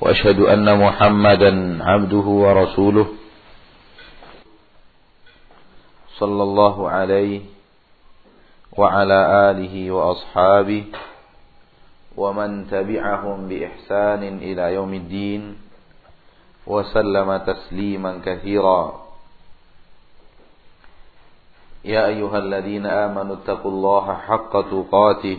وأشهد أن محمدا عبده ورسوله صلى الله عليه وعلى آله وأصحابه ومن تبعهم بإحسان إلى يوم الدين وسلم تسليما كثيرا. يا أيها الذين آمنوا اتقوا الله حق تقاته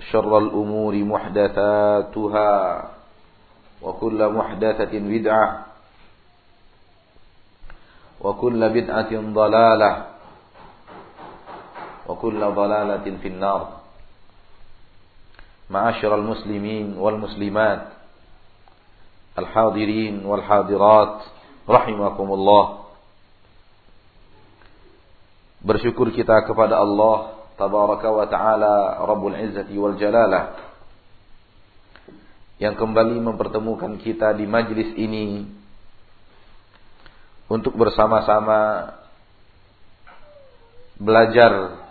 شر الأمور محدثاتها وكل محدثة بدعة وكل بدعة ضلالة وكل ضلالة في النار. معاشر المسلمين والمسلمات الحاضرين والحاضرات رحمكم الله. Bersyukur kita kepada Allah ta'ala Rabbul Izzati wal Jalalah yang kembali mempertemukan kita di majlis ini untuk bersama-sama belajar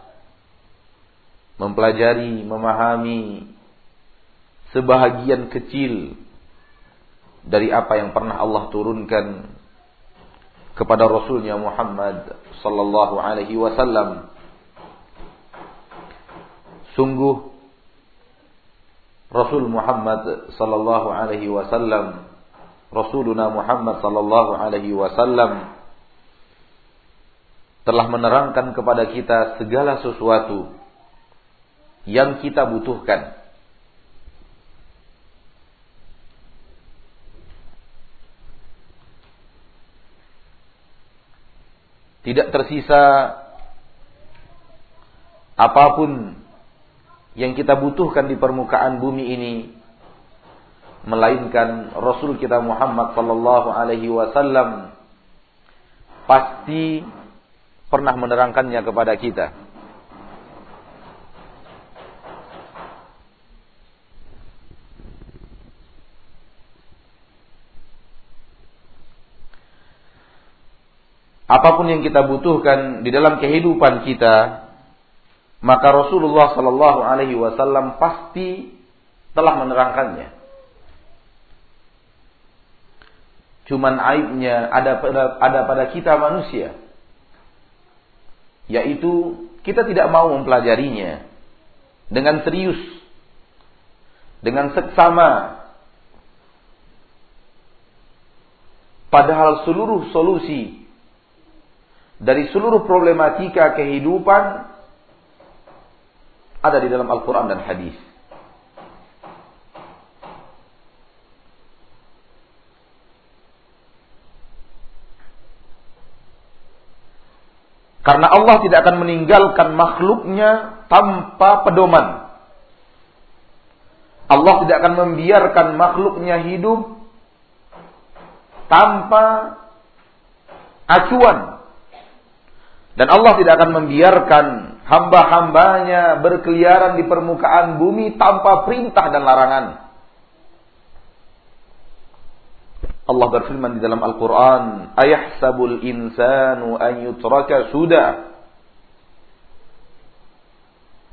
mempelajari, memahami sebahagian kecil dari apa yang pernah Allah turunkan kepada Rasulnya Muhammad sallallahu alaihi wasallam Sungguh Rasul Muhammad sallallahu alaihi wasallam Rasuluna Muhammad sallallahu alaihi wasallam telah menerangkan kepada kita segala sesuatu yang kita butuhkan. Tidak tersisa apa pun yang kita butuhkan di permukaan bumi ini melainkan Rasul kita Muhammad sallallahu alaihi wasallam pasti pernah menerangkannya kepada kita. Apa pun yang kita butuhkan di dalam kehidupan kita, maka Rasulullah Shallallahu Alaihi Wasallam pasti telah menerangkannya. Cuman aibnya ada pada, ada pada kita manusia, yaitu kita tidak mau mempelajarinya dengan serius, dengan seksama. Padahal seluruh solusi dari seluruh problematika kehidupan ada di dalam Al-Quran dan hadis. Karena Allah tidak akan meninggalkan makhluknya tanpa pedoman. Allah tidak akan membiarkan makhluknya hidup tanpa acuan. Dan Allah tidak akan membiarkan hamba-hambanya berkeliaran di permukaan bumi tanpa perintah dan larangan. Allah berfirman di dalam Al-Quran, Ayahsabul insanu an yutraka sudah.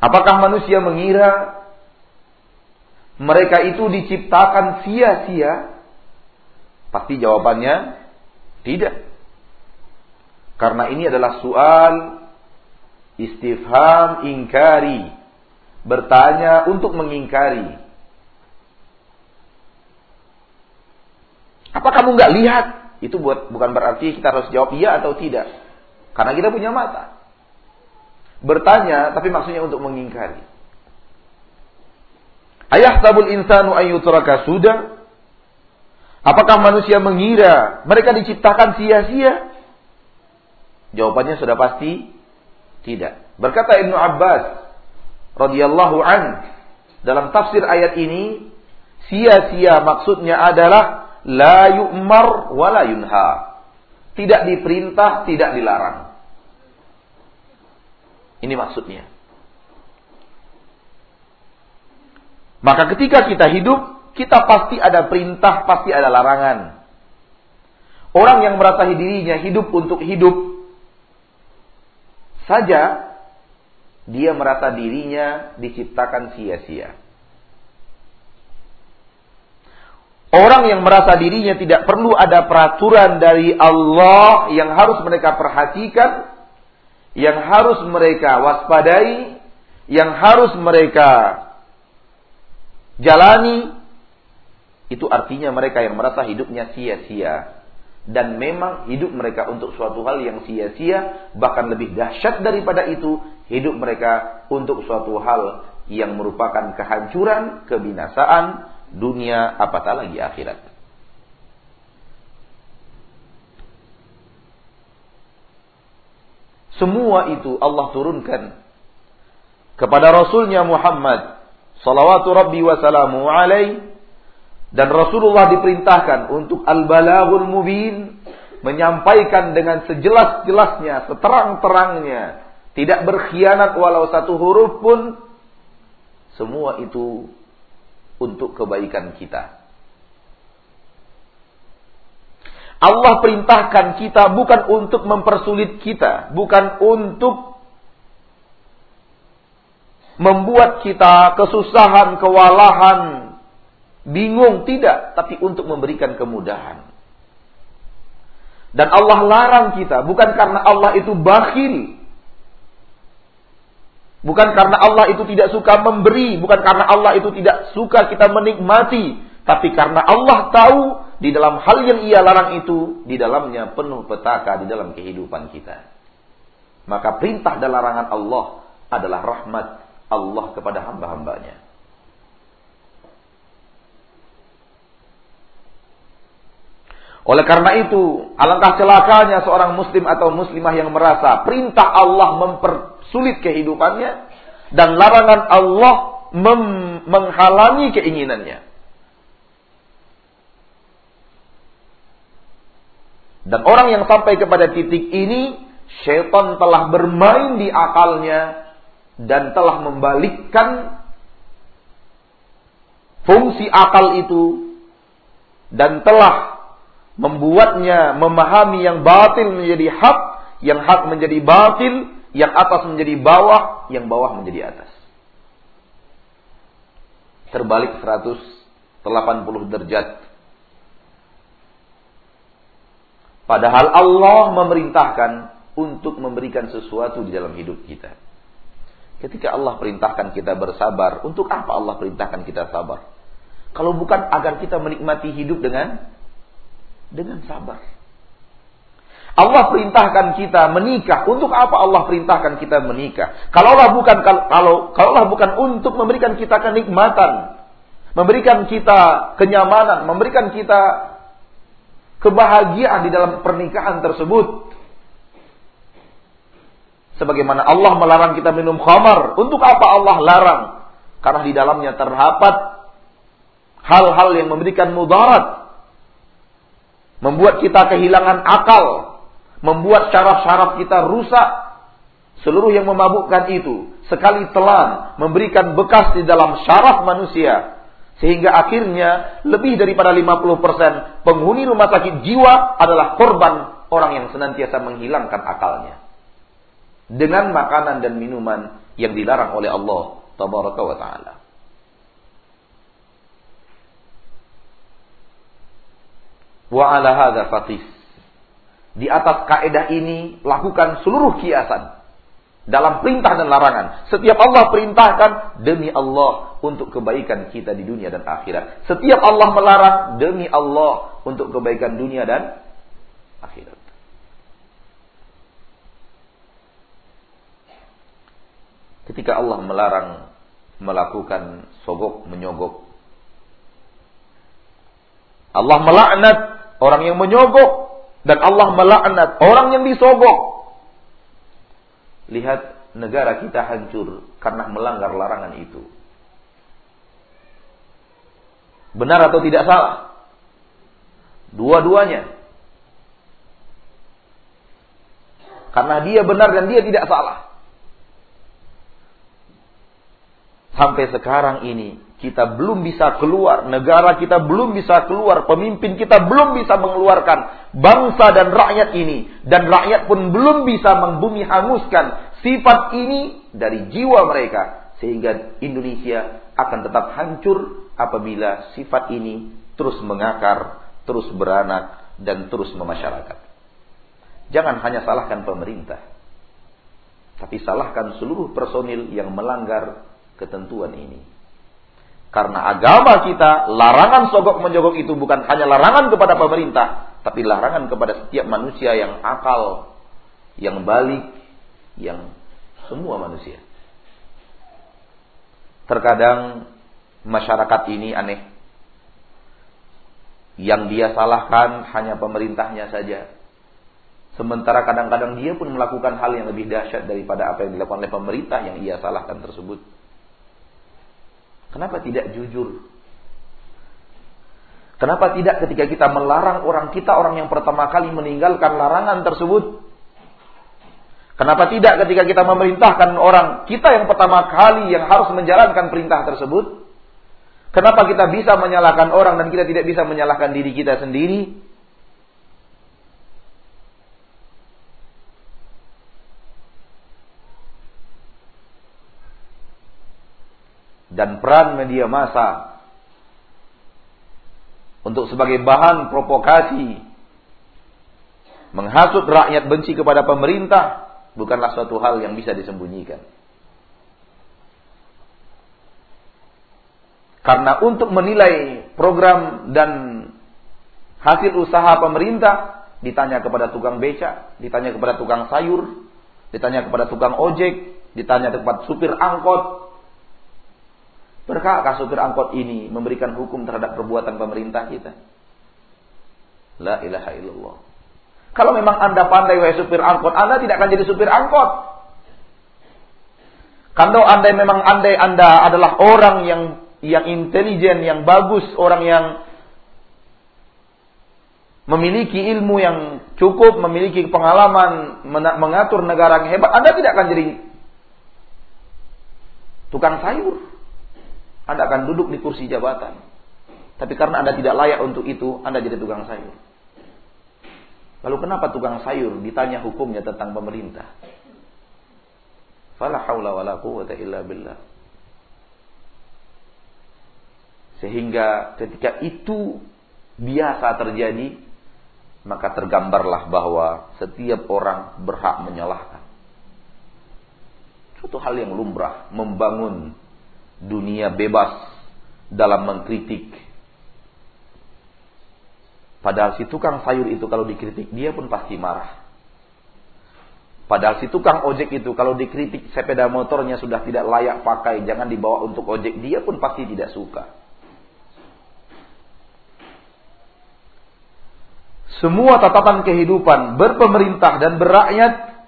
Apakah manusia mengira mereka itu diciptakan sia-sia? Pasti jawabannya tidak. Karena ini adalah soal istifham ingkari. Bertanya untuk mengingkari. Apa kamu nggak lihat? Itu buat bukan berarti kita harus jawab iya atau tidak. Karena kita punya mata. Bertanya tapi maksudnya untuk mengingkari. Ayah tabul insanu ayyutraka sudah. Apakah manusia mengira mereka diciptakan sia-sia? Jawabannya sudah pasti tidak. Berkata Ibnu Abbas radhiyallahu an dalam tafsir ayat ini, sia-sia maksudnya adalah la yu'mar wa la yunha. Tidak diperintah, tidak dilarang. Ini maksudnya. Maka ketika kita hidup, kita pasti ada perintah, pasti ada larangan. Orang yang merasa dirinya hidup untuk hidup saja, dia merasa dirinya diciptakan sia-sia. Orang yang merasa dirinya tidak perlu ada peraturan dari Allah yang harus mereka perhatikan, yang harus mereka waspadai, yang harus mereka jalani, itu artinya mereka yang merasa hidupnya sia-sia. Dan memang hidup mereka untuk suatu hal yang sia-sia, bahkan lebih dahsyat daripada itu, hidup mereka untuk suatu hal yang merupakan kehancuran, kebinasaan, dunia apatah lagi akhirat. Semua itu Allah turunkan kepada Rasulnya Muhammad salawatu rabbi wa salamu alaih dan Rasulullah diperintahkan untuk al-balaghul mubin menyampaikan dengan sejelas-jelasnya, seterang-terangnya, tidak berkhianat walau satu huruf pun semua itu untuk kebaikan kita. Allah perintahkan kita bukan untuk mempersulit kita, bukan untuk membuat kita kesusahan, kewalahan, bingung, tidak, tapi untuk memberikan kemudahan. Dan Allah larang kita bukan karena Allah itu bakhil, Bukan karena Allah itu tidak suka memberi, bukan karena Allah itu tidak suka kita menikmati, tapi karena Allah tahu di dalam hal yang ia larang itu, di dalamnya penuh petaka di dalam kehidupan kita. Maka perintah dan larangan Allah adalah rahmat Allah kepada hamba-hambanya. Oleh karena itu, alangkah celakanya seorang muslim atau muslimah yang merasa perintah Allah mempersulit kehidupannya dan larangan Allah menghalangi keinginannya. Dan orang yang sampai kepada titik ini, syaitan telah bermain di akalnya dan telah membalikkan fungsi akal itu dan telah membuatnya memahami yang batil menjadi hak, yang hak menjadi batil, yang atas menjadi bawah, yang bawah menjadi atas. Terbalik 180 derajat. Padahal Allah memerintahkan untuk memberikan sesuatu di dalam hidup kita. Ketika Allah perintahkan kita bersabar, untuk apa Allah perintahkan kita sabar? Kalau bukan agar kita menikmati hidup dengan dengan sabar. Allah perintahkan kita menikah. Untuk apa Allah perintahkan kita menikah? Kalaulah bukan kalau kalaulah bukan untuk memberikan kita kenikmatan, memberikan kita kenyamanan, memberikan kita kebahagiaan di dalam pernikahan tersebut. Sebagaimana Allah melarang kita minum khamar, untuk apa Allah larang? Karena di dalamnya terdapat hal-hal yang memberikan mudarat membuat kita kehilangan akal, membuat syaraf-syaraf kita rusak. Seluruh yang memabukkan itu sekali telan memberikan bekas di dalam syaraf manusia Sehingga akhirnya lebih daripada 50% penghuni rumah sakit jiwa adalah korban orang yang senantiasa menghilangkan akalnya. Dengan makanan dan minuman yang dilarang oleh Allah Tabaraka wa Ta'ala. Wa ala hadha fatis. Di atas kaedah ini lakukan seluruh kiasan dalam perintah dan larangan. Setiap Allah perintahkan demi Allah untuk kebaikan kita di dunia dan akhirat. Setiap Allah melarang demi Allah untuk kebaikan dunia dan akhirat. Ketika Allah melarang melakukan sogok menyogok. Allah melaknat orang yang menyogok dan Allah melaknat orang yang disogok. Lihat negara kita hancur karena melanggar larangan itu. Benar atau tidak salah? Dua-duanya. Karena dia benar dan dia tidak salah. Sampai sekarang ini kita belum bisa keluar, negara kita belum bisa keluar, pemimpin kita belum bisa mengeluarkan bangsa dan rakyat ini dan rakyat pun belum bisa membumi hanguskan sifat ini dari jiwa mereka sehingga Indonesia akan tetap hancur apabila sifat ini terus mengakar, terus beranak dan terus memasyarakat. Jangan hanya salahkan pemerintah, tapi salahkan seluruh personil yang melanggar ketentuan ini. Karena agama kita, larangan sogok menjogok itu bukan hanya larangan kepada pemerintah, tapi larangan kepada setiap manusia yang akal, yang balik, yang semua manusia. Terkadang masyarakat ini aneh. Yang dia salahkan hanya pemerintahnya saja. Sementara kadang-kadang dia pun melakukan hal yang lebih dahsyat daripada apa yang dilakukan oleh pemerintah yang ia salahkan tersebut. Kenapa tidak jujur? Kenapa tidak ketika kita melarang orang kita, orang yang pertama kali meninggalkan larangan tersebut? Kenapa tidak ketika kita memerintahkan orang kita yang pertama kali yang harus menjalankan perintah tersebut? Kenapa kita bisa menyalahkan orang dan kita tidak bisa menyalahkan diri kita sendiri? Dan peran media massa untuk sebagai bahan provokasi menghasut rakyat benci kepada pemerintah bukanlah suatu hal yang bisa disembunyikan. Karena untuk menilai program dan hasil usaha pemerintah ditanya kepada tukang beca, ditanya kepada tukang sayur, ditanya kepada tukang ojek, ditanya kepada supir angkot, Berkahkah supir angkot ini memberikan hukum terhadap perbuatan pemerintah kita? La ilaha illallah. Kalau memang Anda pandai wahai supir angkot, Anda tidak akan jadi supir angkot. Kalau Anda memang andai Anda adalah orang yang yang intelijen, yang bagus, orang yang memiliki ilmu yang cukup, memiliki pengalaman mengatur negara yang hebat, Anda tidak akan jadi tukang sayur. Anda akan duduk di kursi jabatan. Tapi karena Anda tidak layak untuk itu, Anda jadi tukang sayur. Lalu kenapa tukang sayur ditanya hukumnya tentang pemerintah? Fala haula wala quwwata illa billah. Sehingga ketika itu biasa terjadi, maka tergambarlah bahwa setiap orang berhak menyalahkan. Suatu hal yang lumrah, membangun dunia bebas dalam mengkritik. Padahal si tukang sayur itu kalau dikritik dia pun pasti marah. Padahal si tukang ojek itu kalau dikritik sepeda motornya sudah tidak layak pakai, jangan dibawa untuk ojek, dia pun pasti tidak suka. Semua tatapan kehidupan berpemerintah dan berakyat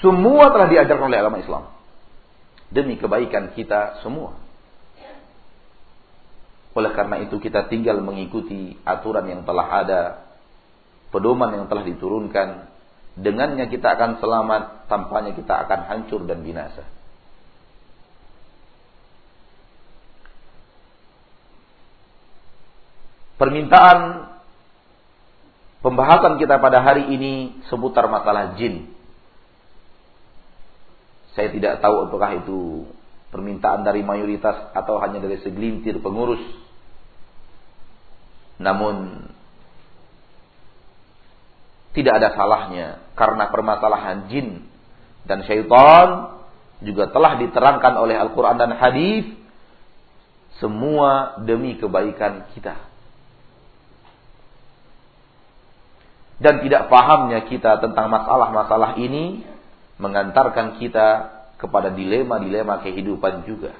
semua telah diajarkan oleh agama Islam demi kebaikan kita semua. Oleh karena itu kita tinggal mengikuti aturan yang telah ada, pedoman yang telah diturunkan. Dengannya kita akan selamat, tampaknya kita akan hancur dan binasa. permintaan pembahasan kita pada hari ini seputar masalah jin. Saya tidak tahu apakah itu permintaan dari mayoritas atau hanya dari segelintir pengurus. Namun tidak ada salahnya karena permasalahan jin dan syaitan juga telah diterangkan oleh Al-Quran dan Hadis semua demi kebaikan kita. Dan tidak pahamnya kita tentang masalah-masalah ini mengantarkan kita kepada dilema-dilema kehidupan juga.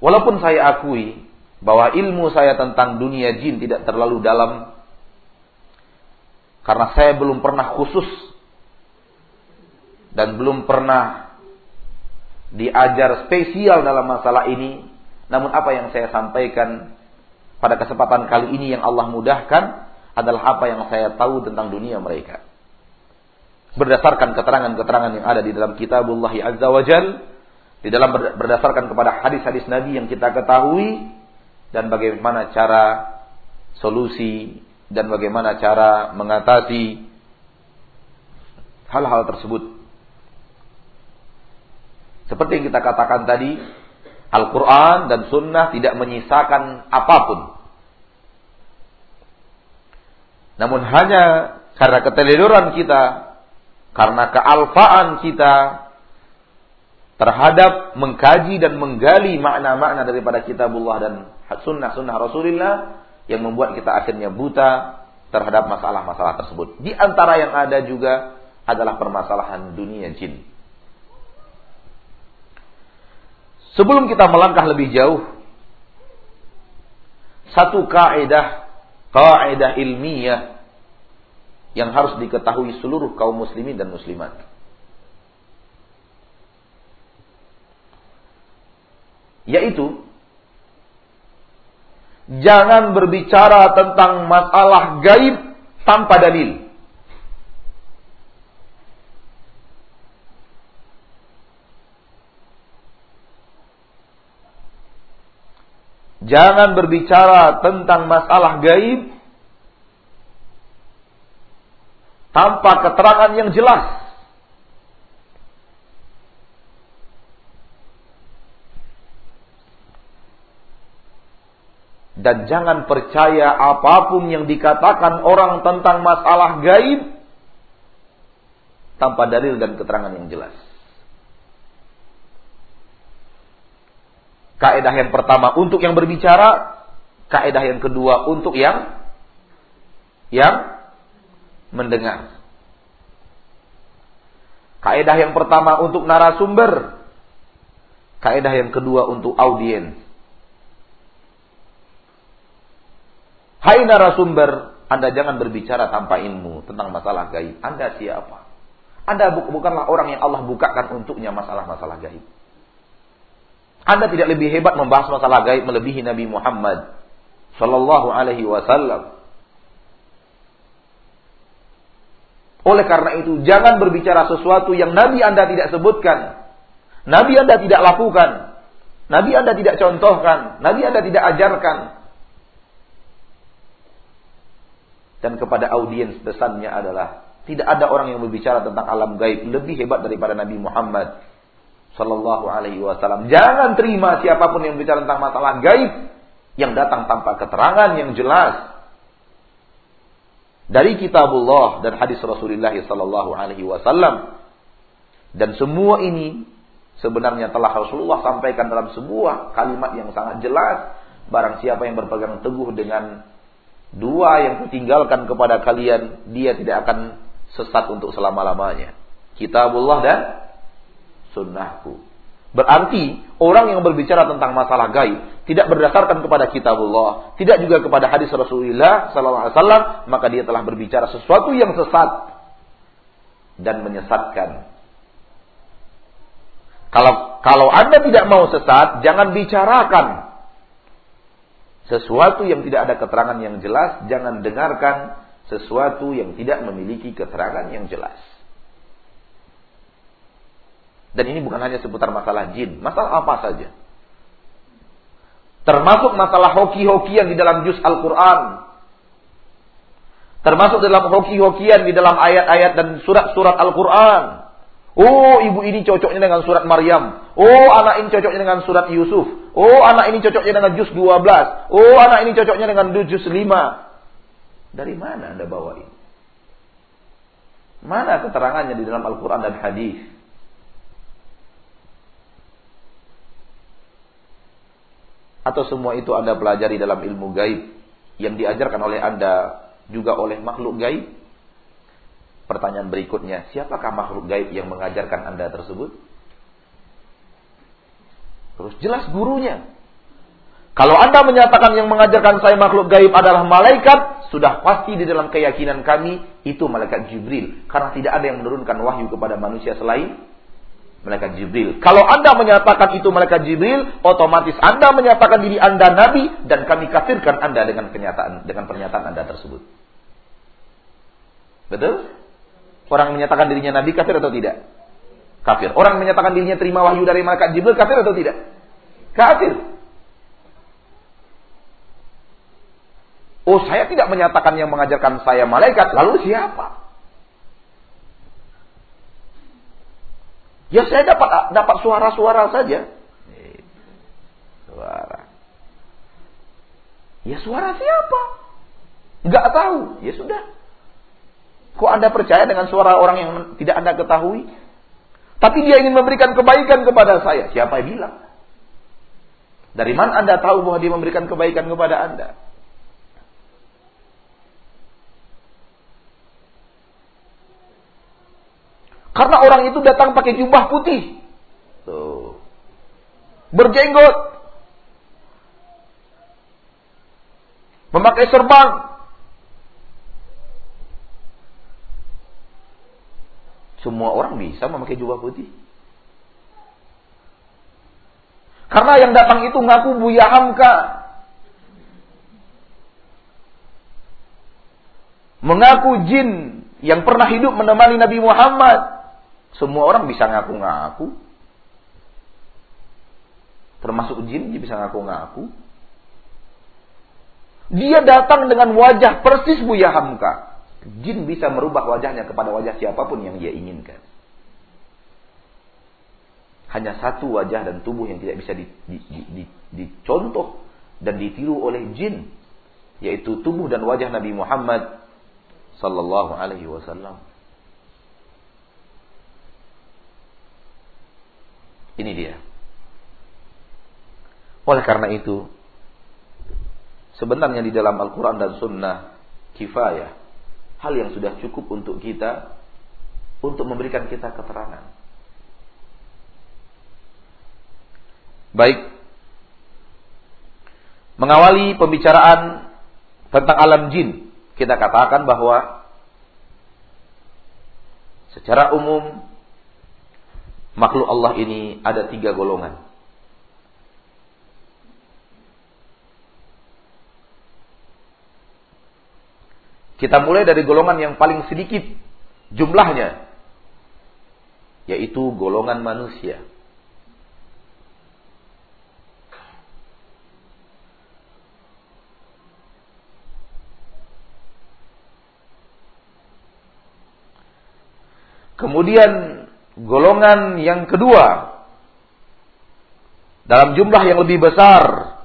Walaupun saya akui bahwa ilmu saya tentang dunia jin tidak terlalu dalam karena saya belum pernah khusus dan belum pernah diajar spesial dalam masalah ini. Namun apa yang saya sampaikan pada kesempatan kali ini yang Allah mudahkan adalah apa yang saya tahu tentang dunia mereka. Berdasarkan keterangan-keterangan yang ada di dalam kitabullah Azza wa di dalam berdasarkan kepada hadis-hadis Nabi yang kita ketahui, dan bagaimana cara solusi dan bagaimana cara mengatasi hal-hal tersebut. Seperti yang kita katakan tadi, Al-Quran dan Sunnah tidak menyisakan apa pun. Namun hanya karena keteledoran kita, karena kealfaan kita terhadap mengkaji dan menggali makna-makna daripada kitabullah dan sunnah-sunnah Rasulullah yang membuat kita akhirnya buta terhadap masalah-masalah tersebut. Di antara yang ada juga adalah permasalahan dunia jin. Sebelum kita melangkah lebih jauh, satu kaidah, kaidah ilmiah yang harus diketahui seluruh kaum muslimin dan muslimat. Yaitu jangan berbicara tentang masalah gaib tanpa dalil. Jangan berbicara tentang masalah gaib tanpa keterangan yang jelas. Dan jangan percaya apa pun yang dikatakan orang tentang masalah gaib tanpa dalil dan keterangan yang jelas. Kaidah yang pertama untuk yang berbicara, kaidah yang kedua untuk yang yang mendengar. Kaidah yang pertama untuk narasumber, kaidah yang kedua untuk audiens. Hai narasumber, Anda jangan berbicara tanpa ilmu tentang masalah gaib. Anda siapa? Anda bukanlah orang yang Allah bukakan untuknya masalah-masalah gaib. Anda tidak lebih hebat membahas masalah gaib melebihi Nabi Muhammad sallallahu alaihi wasallam. Oleh karena itu, jangan berbicara sesuatu yang Nabi Anda tidak sebutkan. Nabi Anda tidak lakukan. Nabi Anda tidak contohkan. Nabi Anda tidak ajarkan. Dan kepada audiens pesannya adalah tidak ada orang yang berbicara tentang alam gaib lebih hebat daripada Nabi Muhammad Sallallahu Alaihi Wasallam. Jangan terima siapa pun yang bicara tentang masalah gaib yang datang tanpa keterangan yang jelas dari kitabullah dan hadis Rasulullah Sallallahu Alaihi Wasallam. Dan semua ini sebenarnya telah Rasulullah sampaikan dalam sebuah kalimat yang sangat jelas. Barang siapa yang berpegang teguh dengan dua yang kutinggalkan kepada kalian, dia tidak akan sesat untuk selama-lamanya. Kitabullah dan sunnahku. Berarti orang yang berbicara tentang masalah gaib tidak berdasarkan kepada kitabullah, tidak juga kepada hadis Rasulullah sallallahu alaihi wasallam, maka dia telah berbicara sesuatu yang sesat dan menyesatkan. Kalau kalau Anda tidak mau sesat, jangan bicarakan sesuatu yang tidak ada keterangan yang jelas, jangan dengarkan sesuatu yang tidak memiliki keterangan yang jelas. Dan ini bukan hanya seputar masalah jin, masalah apa saja. Termasuk masalah hoki-hokian di dalam juz Al-Quran. Termasuk dalam hoki-hokian di dalam ayat-ayat dan surat-surat Al-Quran. Oh, ibu ini cocoknya dengan surat Maryam. Oh, anak ini cocoknya dengan surat Yusuf. Oh, anak ini cocoknya dengan juz 12. Oh, anak ini cocoknya dengan juz 5. Dari mana Anda bawa ini? Mana keterangannya di dalam Al-Quran dan hadis? Atau semua itu Anda pelajari dalam ilmu gaib yang diajarkan oleh Anda juga oleh makhluk gaib? Pertanyaan berikutnya, siapakah makhluk gaib yang mengajarkan Anda tersebut? Terus jelas gurunya. Kalau Anda menyatakan yang mengajarkan saya makhluk gaib adalah malaikat, sudah pasti di dalam keyakinan kami itu malaikat Jibril. Karena tidak ada yang menurunkan wahyu kepada manusia selain malaikat Jibril. Kalau Anda menyatakan itu malaikat Jibril, otomatis Anda menyatakan diri Anda nabi dan kami kafirkan Anda dengan kenyataan dengan pernyataan Anda tersebut. Betul? Orang menyatakan dirinya nabi kafir atau tidak? Kafir. Orang menyatakan dirinya terima wahyu dari malaikat Jibril kafir atau tidak? Kafir. Oh, saya tidak menyatakan yang mengajarkan saya malaikat, lalu siapa? Ya saya dapat dapat suara-suara saja. Suara. Ya suara siapa? Enggak tahu. Ya sudah. Kok Anda percaya dengan suara orang yang tidak Anda ketahui? Tapi dia ingin memberikan kebaikan kepada saya. Siapa yang bilang? Dari mana Anda tahu bahwa dia memberikan kebaikan kepada Anda? Karena orang itu datang pakai jubah putih. Tuh. Berjenggot. Memakai serban. Semua orang bisa memakai jubah putih. Karena yang datang itu ngaku Buya Hamka. Mengaku jin yang pernah hidup menemani Nabi Muhammad. Semua orang bisa ngaku-ngaku. Termasuk jin dia bisa ngaku-ngaku. Dia datang dengan wajah persis Buya Hamka. Jin bisa merubah wajahnya kepada wajah siapa pun yang dia inginkan. Hanya satu wajah dan tubuh yang tidak bisa dicontoh dan ditiru oleh jin. Yaitu tubuh dan wajah Nabi Muhammad sallallahu alaihi wasallam. Ini dia. Oleh karena itu, sebenarnya di dalam Al-Quran dan Sunnah kifayah, hal yang sudah cukup untuk kita, untuk memberikan kita keterangan. Baik, mengawali pembicaraan tentang alam jin, kita katakan bahwa secara umum makhluk Allah ini ada tiga golongan. Kita mulai dari golongan yang paling sedikit jumlahnya, yaitu golongan manusia. Kemudian golongan yang kedua. Dalam jumlah yang lebih besar.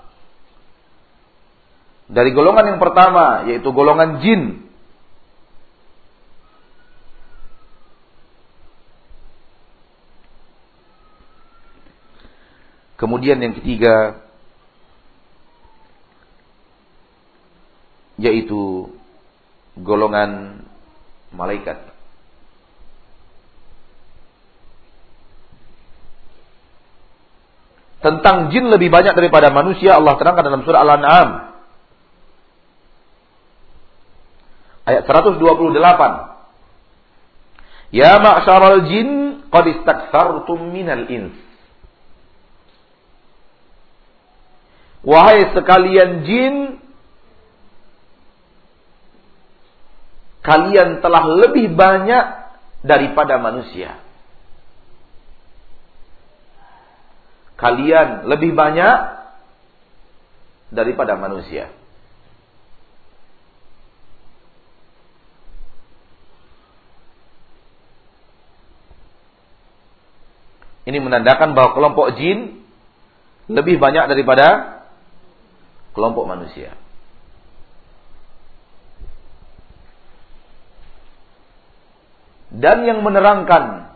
Dari golongan yang pertama yaitu golongan jin. Kemudian yang ketiga yaitu golongan malaikat. Tentang jin lebih banyak daripada manusia Allah terangkan dalam surah Al-An'am. Ayat 128 Ya ma'syaral jin qad istakthartum minal ins. Wahai sekalian jin kalian telah lebih banyak daripada manusia kalian lebih banyak daripada manusia. Ini menandakan bahwa kelompok jin lebih banyak daripada kelompok manusia. Dan yang menerangkan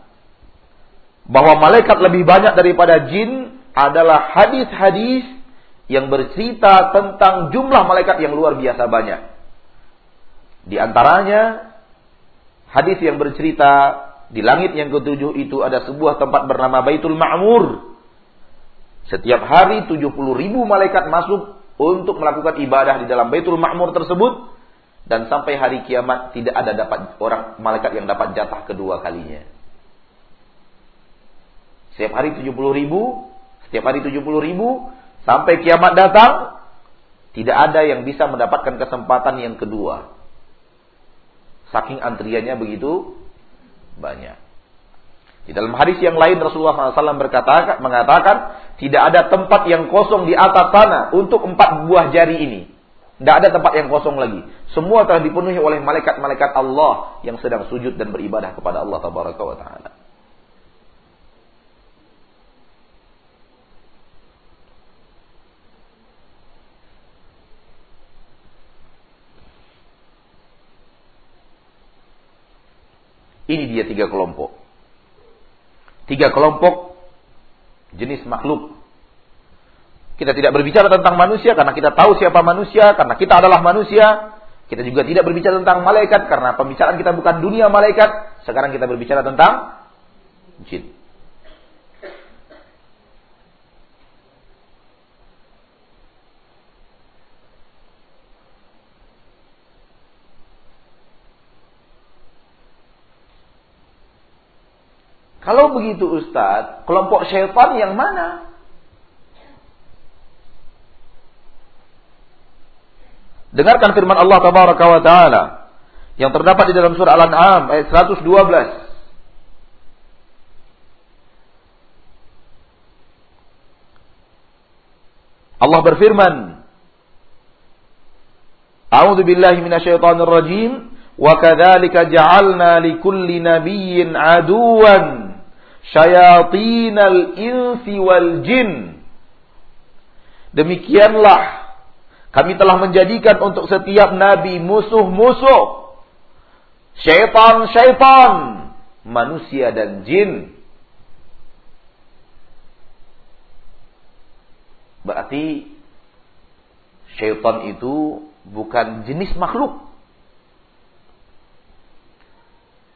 bahwa malaikat lebih banyak daripada jin adalah hadis-hadis yang bercerita tentang jumlah malaikat yang luar biasa banyak. Di antaranya hadis yang bercerita di langit yang ketujuh itu ada sebuah tempat bernama Baitul Ma'mur. Setiap hari 70 ribu malaikat masuk untuk melakukan ibadah di dalam Baitul Ma'mur tersebut. Dan sampai hari kiamat tidak ada dapat orang malaikat yang dapat jatah kedua kalinya. Setiap hari 70 ribu, setiap hari 70 ribu, sampai kiamat datang, tidak ada yang bisa mendapatkan kesempatan yang kedua. Saking antriannya begitu banyak. Di dalam hadis yang lain Rasulullah SAW berkata, mengatakan tidak ada tempat yang kosong di atas sana untuk empat buah jari ini. Tidak ada tempat yang kosong lagi. Semua telah dipenuhi oleh malaikat-malaikat Allah yang sedang sujud dan beribadah kepada Allah Taala. Ini dia tiga kelompok. Tiga kelompok jenis makhluk. Kita tidak berbicara tentang manusia karena kita tahu siapa manusia, karena kita adalah manusia. Kita juga tidak berbicara tentang malaikat karena pembicaraan kita bukan dunia malaikat. Sekarang kita berbicara tentang jin. Kalau begitu Ustadz, kelompok syaitan yang mana? Dengarkan firman Allah Tabaraka wa Ta'ala yang terdapat di dalam surah Al-An'am ayat 112. Allah berfirman, A'udzu billahi minasyaitonir rajim, wa kadzalika ja'alna likulli nabiyyin aduwan syayatinal insi wal jin. Demikianlah kami telah menjadikan untuk setiap nabi musuh-musuh. Syaitan-syaitan. Manusia dan jin. Berarti syaitan itu bukan jenis makhluk.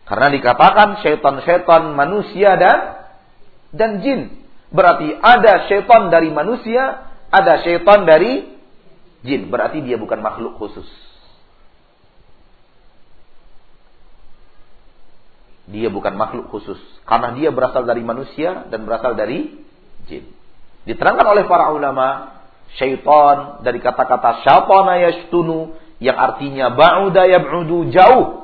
Karena dikatakan syaitan-syaitan manusia dan dan jin. Berarti ada syaitan dari manusia, ada syaitan dari jin. Berarti dia bukan makhluk khusus. Dia bukan makhluk khusus. Karena dia berasal dari manusia dan berasal dari jin. Diterangkan oleh para ulama, syaitan dari kata-kata syaitana yashtunu yang artinya ba'uda yab'udu jauh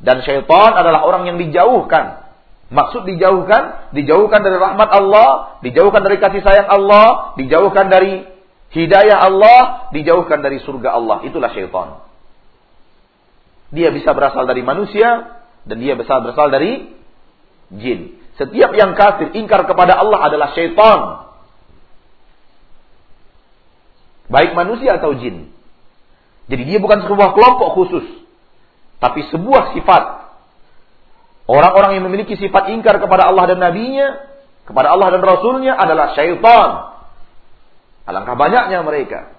dan syaitan adalah orang yang dijauhkan. Maksud dijauhkan, dijauhkan dari rahmat Allah, dijauhkan dari kasih sayang Allah, dijauhkan dari hidayah Allah, dijauhkan dari surga Allah. Itulah syaitan. Dia bisa berasal dari manusia dan dia bisa berasal dari jin. Setiap yang kafir ingkar kepada Allah adalah syaitan. Baik manusia atau jin. Jadi dia bukan sebuah kelompok khusus. Tapi sebuah sifat. Orang-orang yang memiliki sifat ingkar kepada Allah dan Nabi-Nya, kepada Allah dan Rasulnya adalah syaitan. Alangkah banyaknya mereka.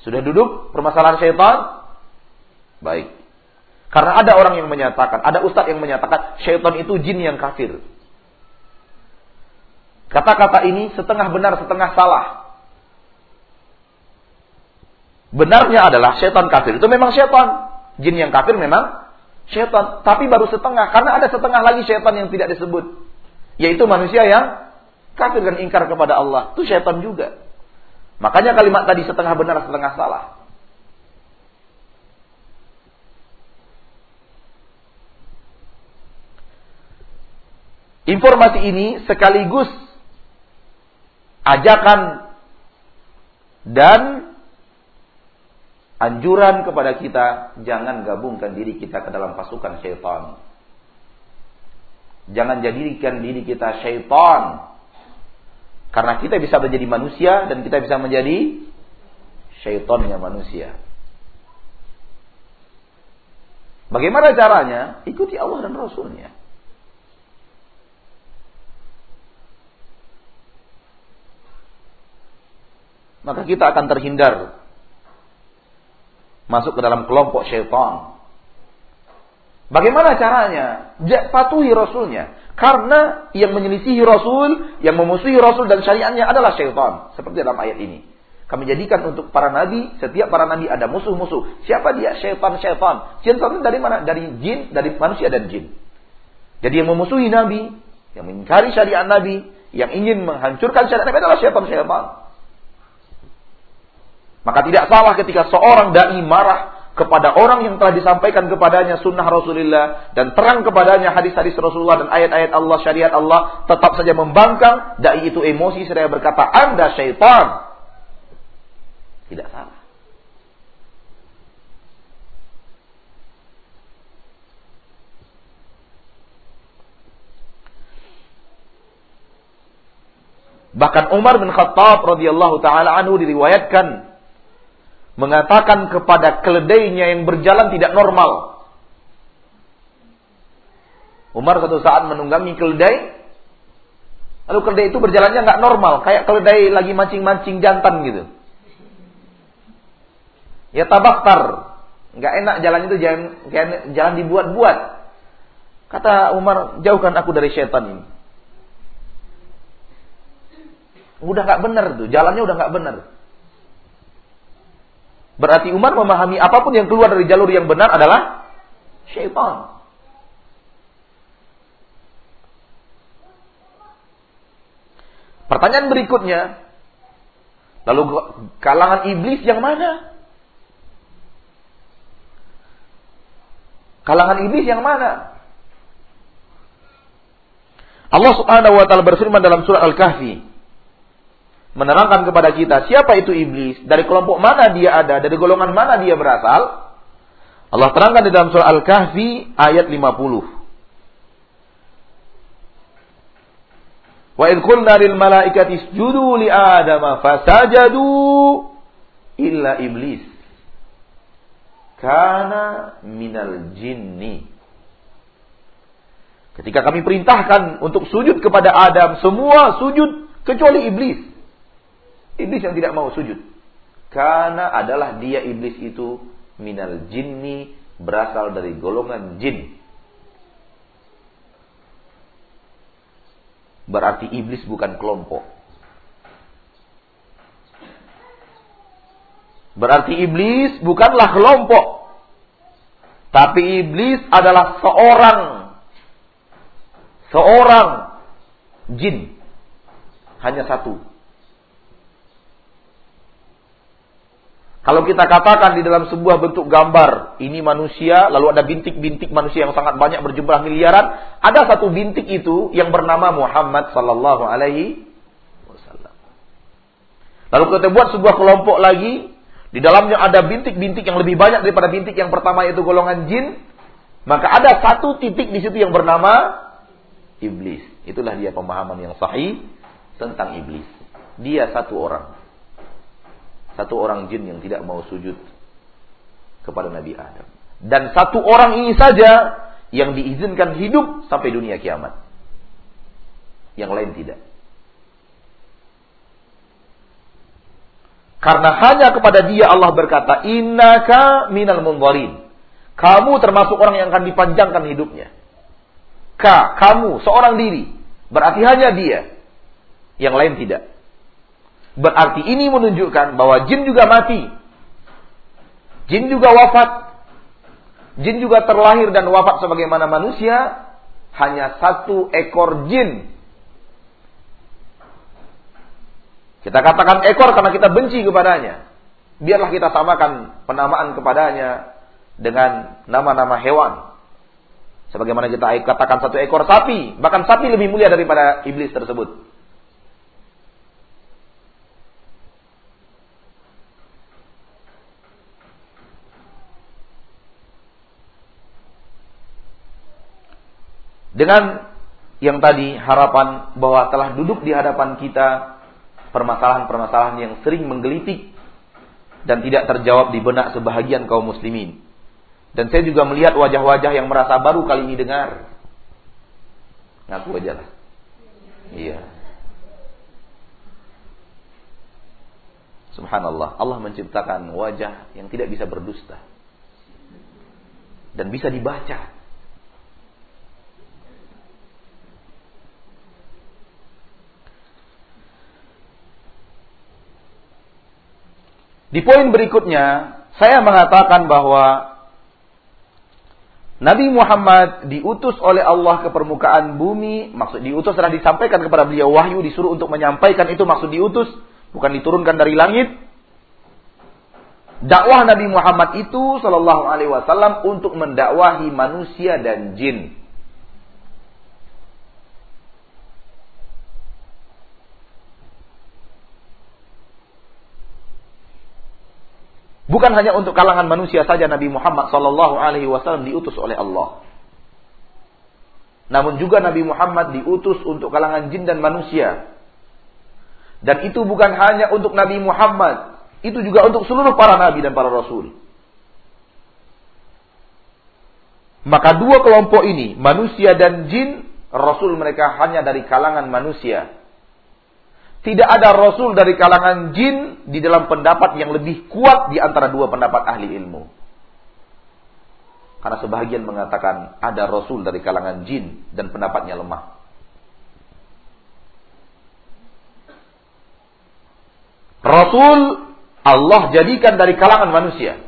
Sudah duduk permasalahan syaitan? Baik. Karena ada orang yang menyatakan, ada ustadz yang menyatakan syaitan itu jin yang kafir. Kata-kata ini setengah benar, setengah salah. Benarnya adalah setan kafir. Itu memang setan. Jin yang kafir memang setan. Tapi baru setengah. Karena ada setengah lagi setan yang tidak disebut. Yaitu manusia yang kafir dan ingkar kepada Allah. Itu setan juga. Makanya kalimat tadi setengah benar, setengah salah. Informasi ini sekaligus ajakan dan anjuran kepada kita jangan gabungkan diri kita ke dalam pasukan syaitan. Jangan jadikan diri kita syaitan. Karena kita bisa menjadi manusia dan kita bisa menjadi syaitannya manusia. Bagaimana caranya? Ikuti Allah dan Rasulnya. Maka kita akan terhindar masuk ke dalam kelompok syaitan. Bagaimana caranya? Patuhi Rasulnya. Karena yang menyelisihi Rasul, yang memusuhi Rasul dan syariatnya adalah syaitan. Seperti dalam ayat ini. Kami jadikan untuk para nabi, setiap para nabi ada musuh-musuh. Siapa dia? Syaitan-syaitan. Syaitan dari mana? Dari jin, dari manusia dan jin. Jadi yang memusuhi nabi, yang mengingkari syariat nabi, yang ingin menghancurkan syariat nabi adalah syaitan-syaitan. Maka tidak salah ketika seorang dai marah kepada orang yang telah disampaikan kepadanya sunnah Rasulullah dan terang kepadanya hadis-hadis Rasulullah dan ayat-ayat Allah syariat Allah tetap saja membangkang dai itu emosi seraya berkata Anda syaitan tidak salah. Bahkan Umar bin Khattab radhiyallahu taala anhu diriwayatkan mengatakan kepada keledainya yang berjalan tidak normal. Umar satu saat menunggangi keledai, lalu keledai itu berjalannya nggak normal, kayak keledai lagi mancing-mancing jantan gitu. Ya tabaktar. Nggak enak jalan itu jalan, jalan dibuat-buat. Kata Umar, jauhkan aku dari setan ini. Udah nggak benar tuh, jalannya udah nggak benar. Berarti Umar memahami apa pun yang keluar dari jalur yang benar adalah syaitan. Pertanyaan berikutnya, lalu kalangan iblis yang mana? Kalangan iblis yang mana? Allah Subhanahu wa taala berfirman dalam surah Al-Kahfi menerangkan kepada kita siapa itu iblis, dari kelompok mana dia ada, dari golongan mana dia berasal. Allah terangkan di dalam surah Al-Kahfi ayat 50. Wa idh qulna lil malaikati isjudu li adama fasajadu illa iblis kana minal jinni. Ketika kami perintahkan untuk sujud kepada Adam, semua sujud kecuali iblis. Iblis yang tidak mau sujud. Karena adalah dia iblis itu minal jinni berasal dari golongan jin. Berarti iblis bukan kelompok. Berarti iblis bukanlah kelompok. Tapi iblis adalah seorang seorang jin. Hanya satu. Kalau kita katakan di dalam sebuah bentuk gambar, ini manusia, lalu ada bintik-bintik manusia yang sangat banyak berjumlah miliaran, ada satu bintik itu yang bernama Muhammad sallallahu alaihi wasallam. Lalu kita buat sebuah kelompok lagi, di dalamnya ada bintik-bintik yang lebih banyak daripada bintik yang pertama yaitu golongan jin. Maka ada satu titik di situ yang bernama iblis. Itulah dia pemahaman yang sahih tentang iblis. Dia satu orang. Satu orang jin yang tidak mau sujud kepada Nabi Adam. Dan satu orang ini saja yang diizinkan hidup sampai dunia kiamat. Yang lain tidak. Karena hanya kepada dia Allah berkata, Innaka minal munzarin. Kamu termasuk orang yang akan dipanjangkan hidupnya. Ka, kamu, seorang diri. Berarti hanya dia. Yang lain tidak. Berarti ini menunjukkan bahwa jin juga mati. Jin juga wafat. Jin juga terlahir dan wafat sebagaimana manusia. Hanya satu ekor jin Kita katakan ekor karena kita benci kepadanya. Biarlah kita samakan penamaan kepadanya dengan nama-nama hewan. Sebagaimana kita katakan satu ekor sapi, bahkan sapi lebih mulia daripada iblis tersebut. Dengan yang tadi harapan bahwa telah duduk di hadapan kita permasalahan-permasalahan yang sering menggelitik dan tidak terjawab di benak sebahagian kaum muslimin. Dan saya juga melihat wajah-wajah yang merasa baru kali ini dengar. Ngaku aja lah. Iya. Subhanallah, Allah menciptakan wajah yang tidak bisa berdusta. Dan bisa dibaca. Di poin berikutnya, saya mengatakan bahwa Nabi Muhammad diutus oleh Allah ke permukaan bumi, maksud diutus adalah disampaikan kepada beliau wahyu disuruh untuk menyampaikan itu maksud diutus, bukan diturunkan dari langit. Dakwah Nabi Muhammad itu sallallahu alaihi wasallam untuk mendakwahi manusia dan jin. Bukan hanya untuk kalangan manusia saja Nabi Muhammad sallallahu alaihi wasallam diutus oleh Allah. Namun juga Nabi Muhammad diutus untuk kalangan jin dan manusia. Dan itu bukan hanya untuk Nabi Muhammad, itu juga untuk seluruh para nabi dan para rasul. Maka dua kelompok ini, manusia dan jin, rasul mereka hanya dari kalangan manusia. Tidak ada rasul dari kalangan jin di dalam pendapat yang lebih kuat di antara dua pendapat ahli ilmu. Karena sebahagian mengatakan ada rasul dari kalangan jin dan pendapatnya lemah. Rasul Allah jadikan dari kalangan manusia.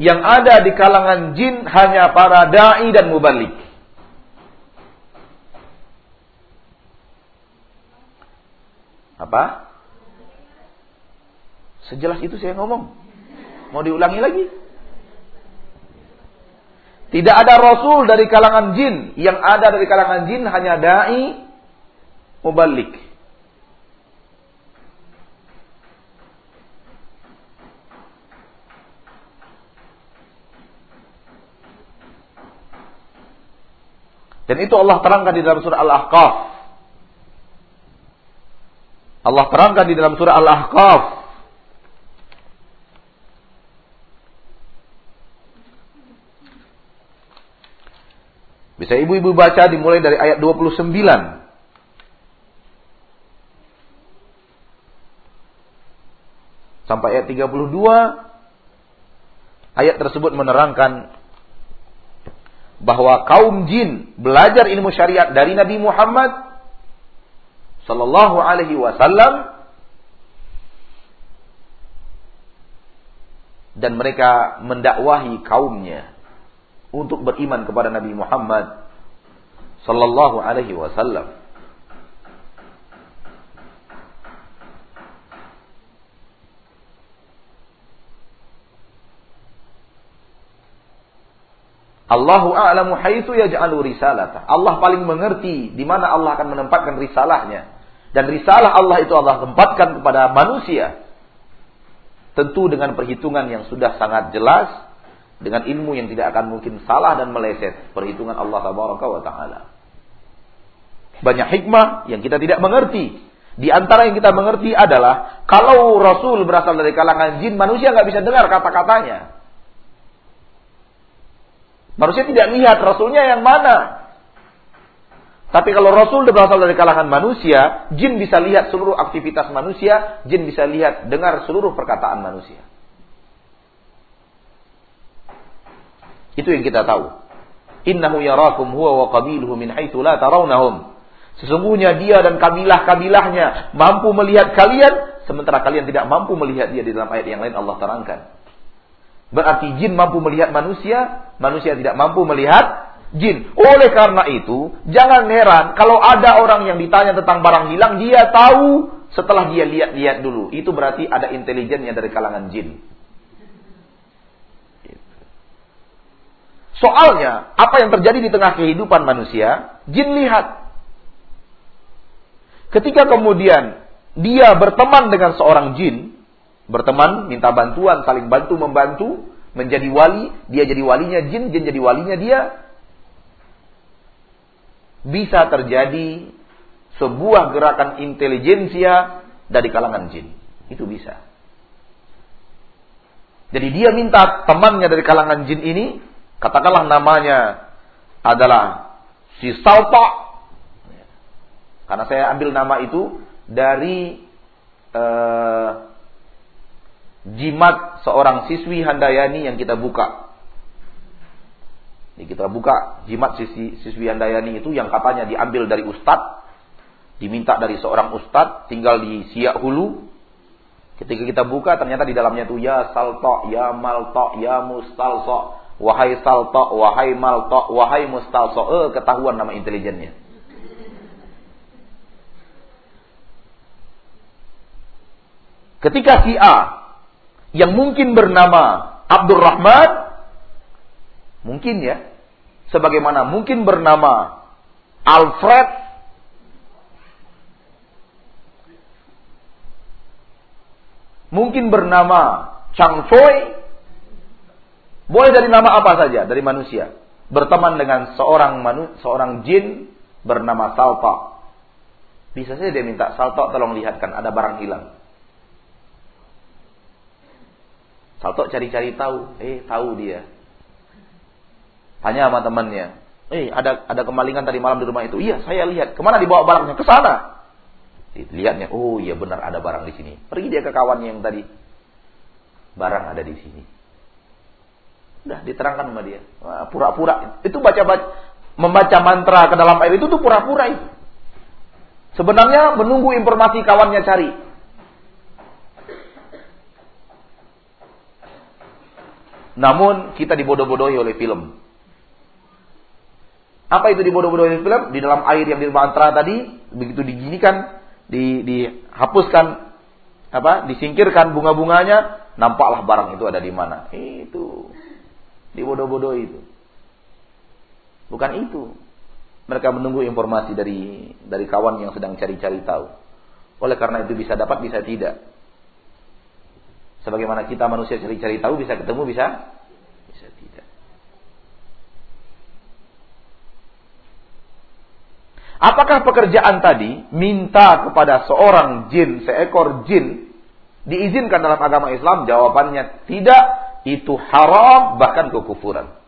Yang ada di kalangan jin hanya para dai dan mubalik. Apa? Sejelas itu saya ngomong. Mau diulangi lagi? Tidak ada rasul dari kalangan jin. Yang ada dari kalangan jin hanya dai mubalik. Dan itu Allah terangkan di dalam surah Al-Ahqaf. Allah terangkan di dalam surah Al-Ahqaf. Bisa ibu-ibu baca dimulai dari ayat 29. Sampai ayat 32. Ayat tersebut menerangkan bahwa kaum jin belajar ilmu syariat dari Nabi Muhammad Sallallahu Alaihi Wasallam dan mereka mendakwahi kaumnya untuk beriman kepada Nabi Muhammad Sallallahu Alaihi Wasallam. Allahu a'lamu haitsu yaj'alu risalata. Allah paling mengerti di mana Allah akan menempatkan risalahnya. Dan risalah Allah itu Allah tempatkan kepada manusia. Tentu dengan perhitungan yang sudah sangat jelas. Dengan ilmu yang tidak akan mungkin salah dan meleset. Perhitungan Allah wa ta'ala. Banyak hikmah yang kita tidak mengerti. Di antara yang kita mengerti adalah kalau Rasul berasal dari kalangan jin, manusia nggak bisa dengar kata-katanya. Manusia tidak lihat Rasulnya yang mana. Tapi kalau Rasul berasal dari kalangan manusia, jin bisa lihat seluruh aktivitas manusia, jin bisa lihat, dengar seluruh perkataan manusia. Itu yang kita tahu. Innahu yarakum huwa wa qabiluhu min haitsu la tarawnahum. Sesungguhnya dia dan kabilah-kabilahnya mampu melihat kalian sementara kalian tidak mampu melihat dia di dalam ayat yang lain Allah terangkan. Berarti jin mampu melihat manusia, manusia tidak mampu melihat jin. Oleh karena itu, jangan heran kalau ada orang yang ditanya tentang barang hilang, dia tahu setelah dia lihat-lihat dulu. Itu berarti ada intelijennya dari kalangan jin. Soalnya, apa yang terjadi di tengah kehidupan manusia, jin lihat. Ketika kemudian dia berteman dengan seorang jin, berteman, minta bantuan, saling bantu membantu, menjadi wali, dia jadi walinya jin, jin jadi walinya dia, bisa terjadi sebuah gerakan intelijensia dari kalangan jin. Itu bisa. Jadi dia minta temannya dari kalangan jin ini katakanlah namanya adalah si Salta. Karena saya ambil nama itu dari uh, jimat seorang siswi Handayani yang kita buka. Ini kita buka jimat siswi, siswi Handayani itu yang katanya diambil dari ustadz, diminta dari seorang ustadz, tinggal di Siak Hulu. Ketika kita buka ternyata di dalamnya itu ya salto, ya malto, ya mustalso, Wahai Salto, wahai Malto, wahai Mustalso. Eh, ketahuan nama intelijennya. Ketika si A yang mungkin bernama Abdurrahman, mungkin ya, sebagaimana mungkin bernama Alfred, mungkin bernama Chang Choi, boleh dari nama apa saja dari manusia. Berteman dengan seorang manu, seorang jin bernama Salta. Bisa saja dia minta Salta tolong lihatkan ada barang hilang. Salto cari-cari tahu, eh tahu dia. Tanya sama temannya, eh ada ada kemalingan tadi malam di rumah itu. Iya, saya lihat. Ke mana dibawa barangnya? Ke sana. Lihatnya, oh iya benar ada barang di sini. Pergi dia ke kawannya yang tadi. Barang ada di sini. Udah diterangkan sama dia. Pura-pura. Itu baca-baca membaca mantra ke dalam air itu tuh pura-pura itu. Sebenarnya menunggu informasi kawannya cari. Namun kita dibodoh-bodohi oleh film. Apa itu dibodoh-bodohi oleh film? Di dalam air yang di mantra tadi, begitu diginikan, di, dihapuskan, apa, disingkirkan bunga-bunganya, nampaklah barang itu ada di mana. Itu Dibodoh-bodoh itu. Bukan itu. Mereka menunggu informasi dari dari kawan yang sedang cari-cari tahu. Oleh karena itu bisa dapat, bisa tidak. Sebagaimana kita manusia cari-cari tahu, bisa ketemu, bisa tidak. Apakah pekerjaan tadi minta kepada seorang jin, seekor jin, diizinkan dalam agama Islam? Jawabannya tidak itu haram bahkan kekufuran.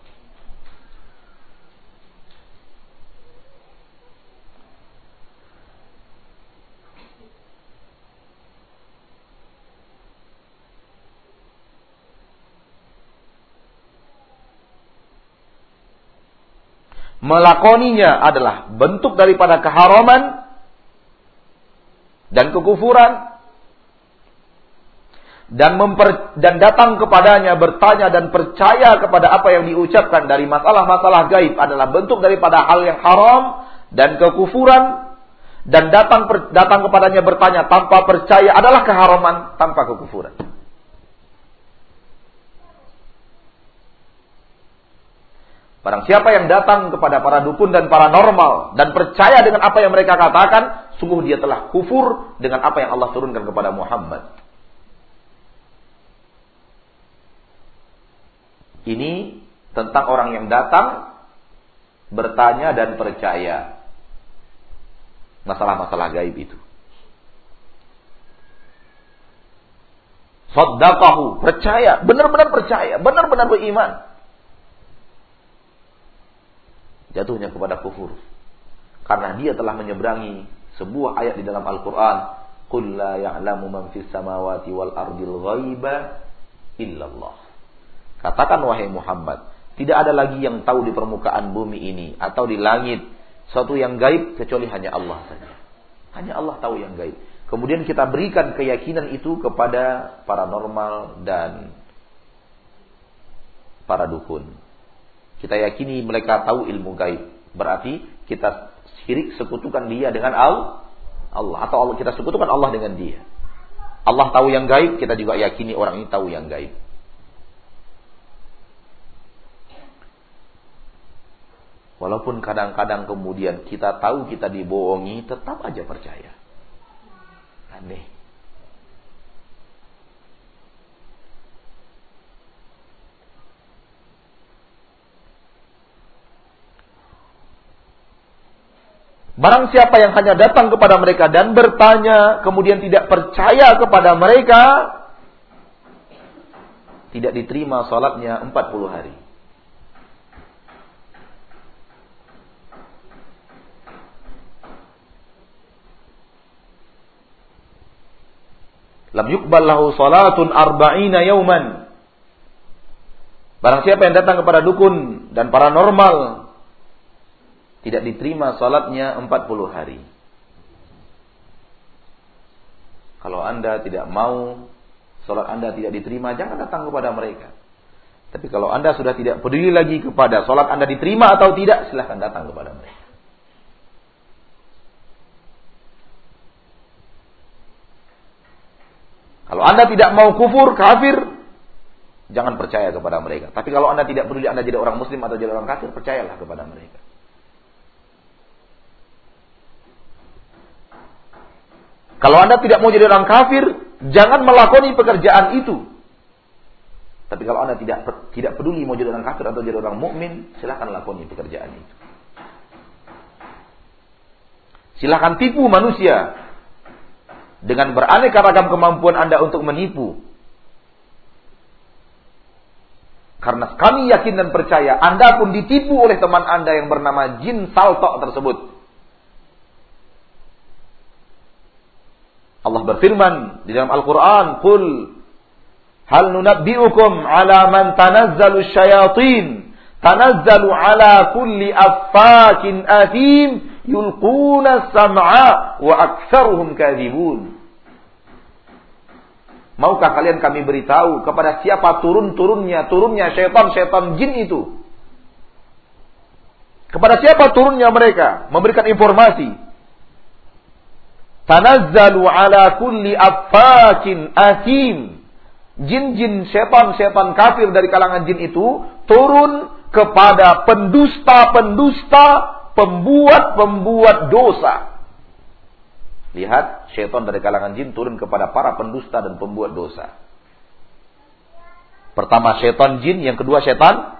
Melakoninya adalah bentuk daripada keharaman dan kekufuran dan memper, dan datang kepadanya bertanya dan percaya kepada apa yang diucapkan dari masalah-masalah gaib adalah bentuk daripada hal yang haram dan kekufuran dan datang datang kepadanya bertanya tanpa percaya adalah keharaman tanpa kekufuran. Barang siapa yang datang kepada para dukun dan para normal dan percaya dengan apa yang mereka katakan, sungguh dia telah kufur dengan apa yang Allah turunkan kepada Muhammad. Ini tentang orang yang datang bertanya dan percaya masalah-masalah gaib itu. Saddaqahu, percaya, benar-benar percaya, benar-benar beriman. Jatuhnya kepada kufur. Karena dia telah menyeberangi sebuah ayat di dalam Al-Qur'an, "Qul la ya'lamu man fis samawati wal ardil ghaiba illallah." Katakan wahai Muhammad, tidak ada lagi yang tahu di permukaan bumi ini atau di langit suatu yang gaib kecuali hanya Allah saja. Hanya Allah tahu yang gaib. Kemudian kita berikan keyakinan itu kepada paranormal dan para dukun. Kita yakini mereka tahu ilmu gaib. Berarti kita syirik sekutukan dia dengan Allah atau Allah kita sekutukan Allah dengan dia. Allah tahu yang gaib, kita juga yakini orang ini tahu yang gaib. Walaupun kadang-kadang kemudian kita tahu kita dibohongi, tetap aja percaya. Aneh. Barang siapa yang hanya datang kepada mereka dan bertanya, kemudian tidak percaya kepada mereka, tidak diterima salatnya 40 hari. Lam yukbal lahu salatun arba'ina yauman. Barang siapa yang datang kepada dukun dan paranormal tidak diterima salatnya 40 hari. Kalau Anda tidak mau salat Anda tidak diterima, jangan datang kepada mereka. Tapi kalau Anda sudah tidak peduli lagi kepada salat Anda diterima atau tidak, silahkan datang kepada mereka. Kalau Anda tidak mau kufur, kafir, jangan percaya kepada mereka. Tapi kalau Anda tidak peduli Anda jadi orang muslim atau jadi orang kafir, percayalah kepada mereka. Kalau Anda tidak mau jadi orang kafir, jangan melakoni pekerjaan itu. Tapi kalau Anda tidak tidak peduli mau jadi orang kafir atau jadi orang mukmin, silahkan lakoni pekerjaan itu. Silahkan tipu manusia dengan beraneka ragam kemampuan Anda untuk menipu. Karena kami yakin dan percaya Anda pun ditipu oleh teman Anda yang bernama jin saltok tersebut. Allah berfirman di dalam Al-Quran, Qul hal nunabbi'ukum ala man tanazzalu syayatin, tanazzalu ala kulli affakin athim, yulquna sam'a wa aktsaruhum kadzibun. Maukah kalian kami beritahu kepada siapa turun-turunnya, turunnya syaitan-syaitan jin itu? Kepada siapa turunnya mereka? Memberikan informasi. Tanazzalu ala kulli affakin asim. Jin-jin syaitan-syaitan kafir dari kalangan jin itu turun kepada pendusta-pendusta pembuat-pembuat dosa. Lihat, syaitan dari kalangan jin turun kepada para pendusta dan pembuat dosa. Pertama syaitan jin, yang kedua syaitan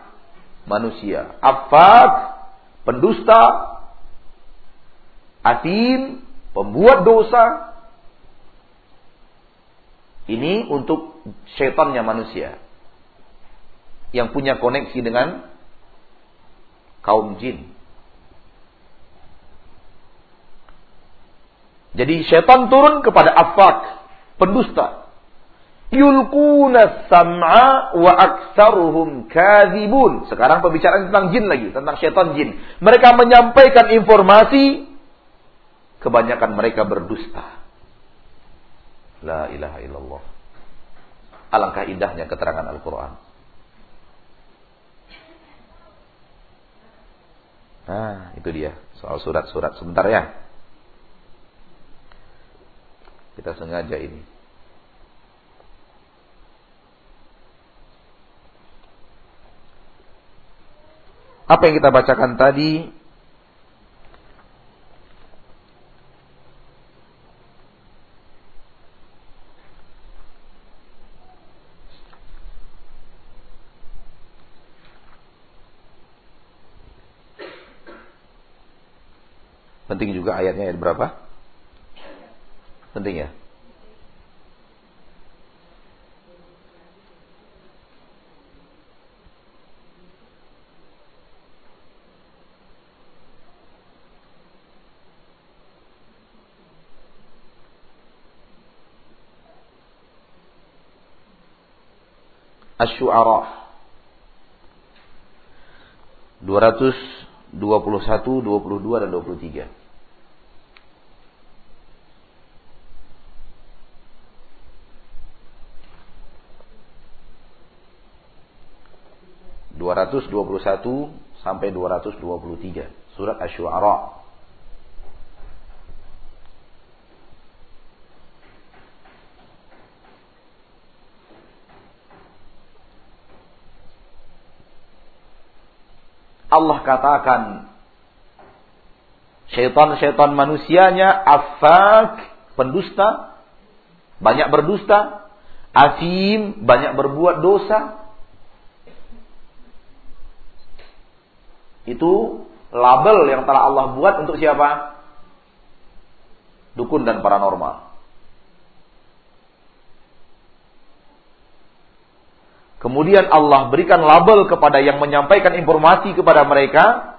manusia. Afak, pendusta, atin, pembuat dosa. Ini untuk syaitannya manusia. Yang punya koneksi dengan kaum jin. Jadi setan turun kepada afak, pendusta. Yulkuna sam'a wa aksaruhum kadhibun. Sekarang pembicaraan tentang jin lagi, tentang setan jin. Mereka menyampaikan informasi, kebanyakan mereka berdusta. La ilaha illallah. Alangkah indahnya keterangan Al-Quran. Nah, itu dia soal surat-surat sebentar ya. Kita sengaja ini. Apa yang kita bacakan tadi Penting juga ayatnya ayat berapa? Penting ya? Asy-Syu'ara 221, 22 dan 23. 221 sampai 223 surat Asy-Syu'ara. Allah katakan syaitan-syaitan manusianya afak, pendusta, banyak berdusta, asim, banyak berbuat dosa. Itu label yang telah Allah buat untuk siapa? Dukun dan paranormal. Kemudian Allah berikan label kepada yang menyampaikan informasi kepada mereka.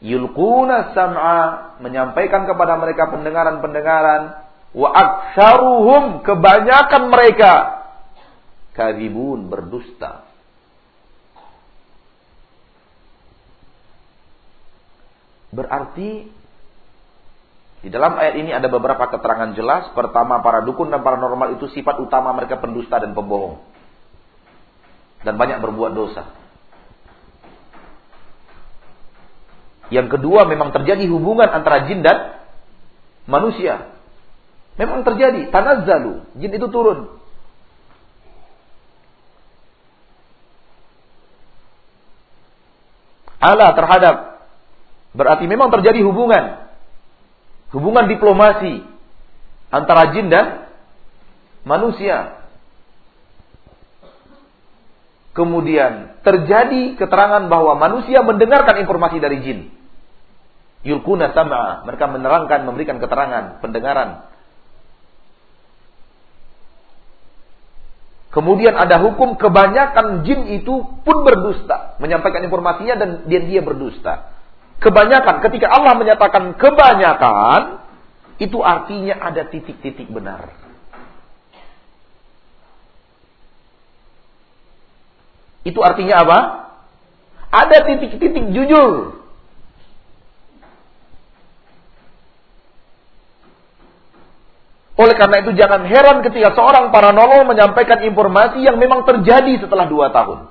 Yulquna sam'a. Menyampaikan kepada mereka pendengaran-pendengaran. Wa aksaruhum. Kebanyakan mereka. Kadibun berdusta. Berarti di dalam ayat ini ada beberapa keterangan jelas. Pertama, para dukun dan paranormal itu sifat utama mereka pendusta dan pembohong dan banyak berbuat dosa. Yang kedua memang terjadi hubungan antara jin dan manusia. Memang terjadi, tanazzalu, jin itu turun. Ala terhadap berarti memang terjadi hubungan hubungan diplomasi antara jin dan manusia. Kemudian terjadi keterangan bahwa manusia mendengarkan informasi dari jin. Yulkuna sama, mereka menerangkan, memberikan keterangan, pendengaran. Kemudian ada hukum kebanyakan jin itu pun berdusta, menyampaikan informasinya dan dia dia berdusta. Kebanyakan ketika Allah menyatakan kebanyakan itu artinya ada titik-titik benar. Itu artinya apa? Ada titik-titik jujur. Oleh karena itu jangan heran ketika seorang paranormal menyampaikan informasi yang memang terjadi setelah dua tahun.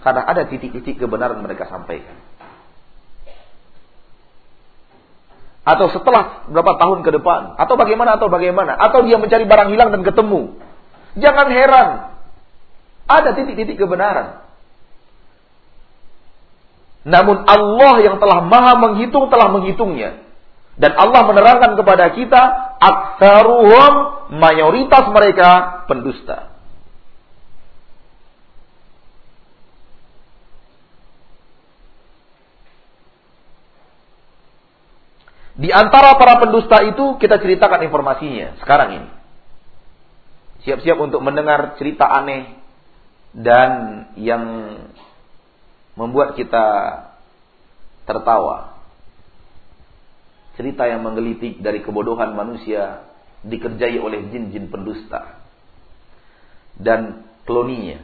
Karena ada titik-titik kebenaran mereka sampaikan. Atau setelah berapa tahun ke depan. Atau bagaimana, atau bagaimana. Atau dia mencari barang hilang dan ketemu. Jangan heran. Ada titik-titik kebenaran. Namun Allah yang telah maha menghitung telah menghitungnya. Dan Allah menerangkan kepada kita, aksaruhum mayoritas mereka pendusta. Di antara para pendusta itu kita ceritakan informasinya sekarang ini. Siap-siap untuk mendengar cerita aneh dan yang membuat kita tertawa. Cerita yang menggelitik dari kebodohan manusia dikerjai oleh jin-jin pendusta dan kloninya.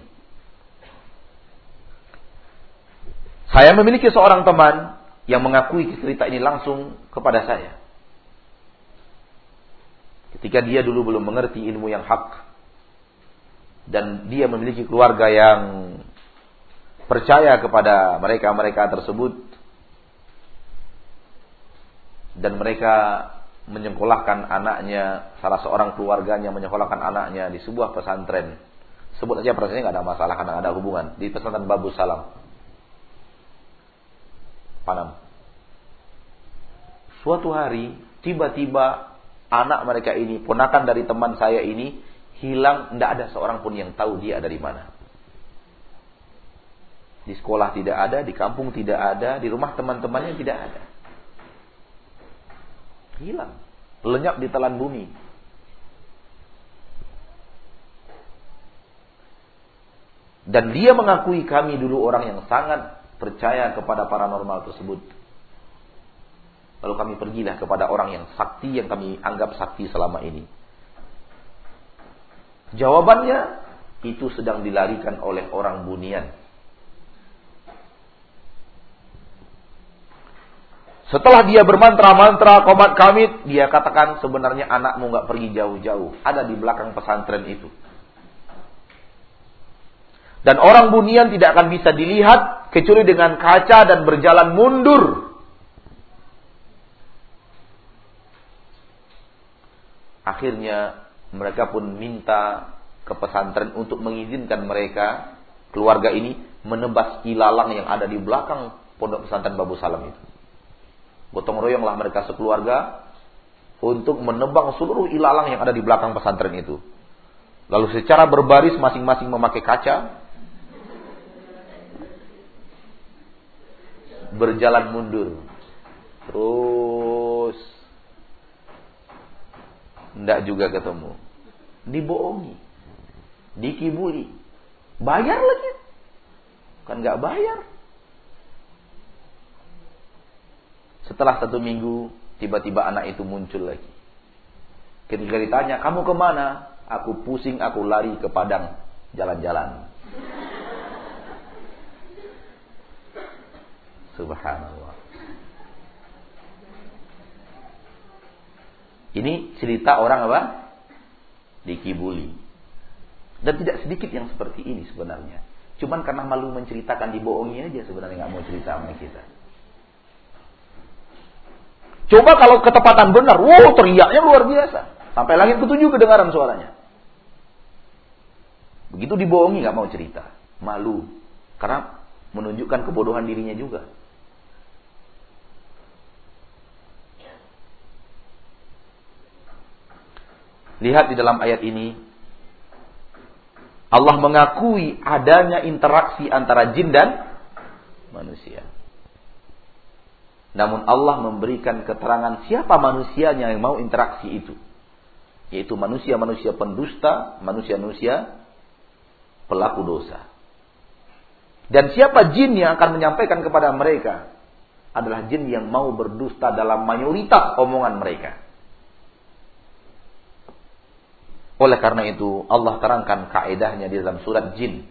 Saya memiliki seorang teman yang mengakui cerita ini langsung kepada saya. Ketika dia dulu belum mengerti ilmu yang hak, dan dia memiliki keluarga yang percaya kepada mereka-mereka tersebut. Dan mereka menyekolahkan anaknya salah seorang keluarganya menyekolahkan anaknya di sebuah pesantren. Sebut saja pesantrennya nggak ada masalah karena ada hubungan. Di pesantren Babu Salam. Panam. Suatu hari tiba-tiba anak mereka ini ponakan dari teman saya ini hilang, tidak ada seorang pun yang tahu dia dari mana. Di sekolah tidak ada, di kampung tidak ada, di rumah teman-temannya tidak ada. Hilang, lenyap di telan bumi. Dan dia mengakui kami dulu orang yang sangat percaya kepada paranormal tersebut. Lalu kami pergilah kepada orang yang sakti yang kami anggap sakti selama ini. Jawabannya itu sedang dilarikan oleh orang bunian. Setelah dia bermantra-mantra komat kamit, dia katakan sebenarnya anakmu nggak pergi jauh-jauh, ada di belakang pesantren itu. Dan orang bunian tidak akan bisa dilihat kecuali dengan kaca dan berjalan mundur. Akhirnya mereka pun minta ke pesantren untuk mengizinkan mereka keluarga ini menebas ilalang yang ada di belakang pondok pesantren Babu Salam itu. Gotong royonglah mereka sekeluarga untuk menebang seluruh ilalang yang ada di belakang pesantren itu. Lalu secara berbaris masing-masing memakai kaca, berjalan mundur. Terus tidak juga ketemu. Dibohongi. Dikibuli. Bayar lagi. Kan nggak bayar. Setelah satu minggu, tiba-tiba anak itu muncul lagi. Ketika ditanya, kamu ke mana? Aku pusing, aku lari ke padang jalan-jalan. Subhanallah. Ini cerita orang apa? Dikibuli. Dan tidak sedikit yang seperti ini sebenarnya. Cuman karena malu menceritakan dibohongi aja sebenarnya nggak mau cerita sama kita. Coba kalau ketepatan benar, wow teriaknya luar biasa. Sampai langit ketujuh kedengaran suaranya. Begitu dibohongi nggak mau cerita, malu. Karena menunjukkan kebodohan dirinya juga. Lihat di dalam ayat ini. Allah mengakui adanya interaksi antara jin dan manusia. Namun Allah memberikan keterangan siapa manusianya yang mau interaksi itu. Yaitu manusia-manusia pendusta, manusia-manusia pelaku dosa. Dan siapa jin yang akan menyampaikan kepada mereka adalah jin yang mau berdusta dalam mayoritas omongan mereka. Oleh karena itu Allah terangkan kaedahnya di dalam surat jin.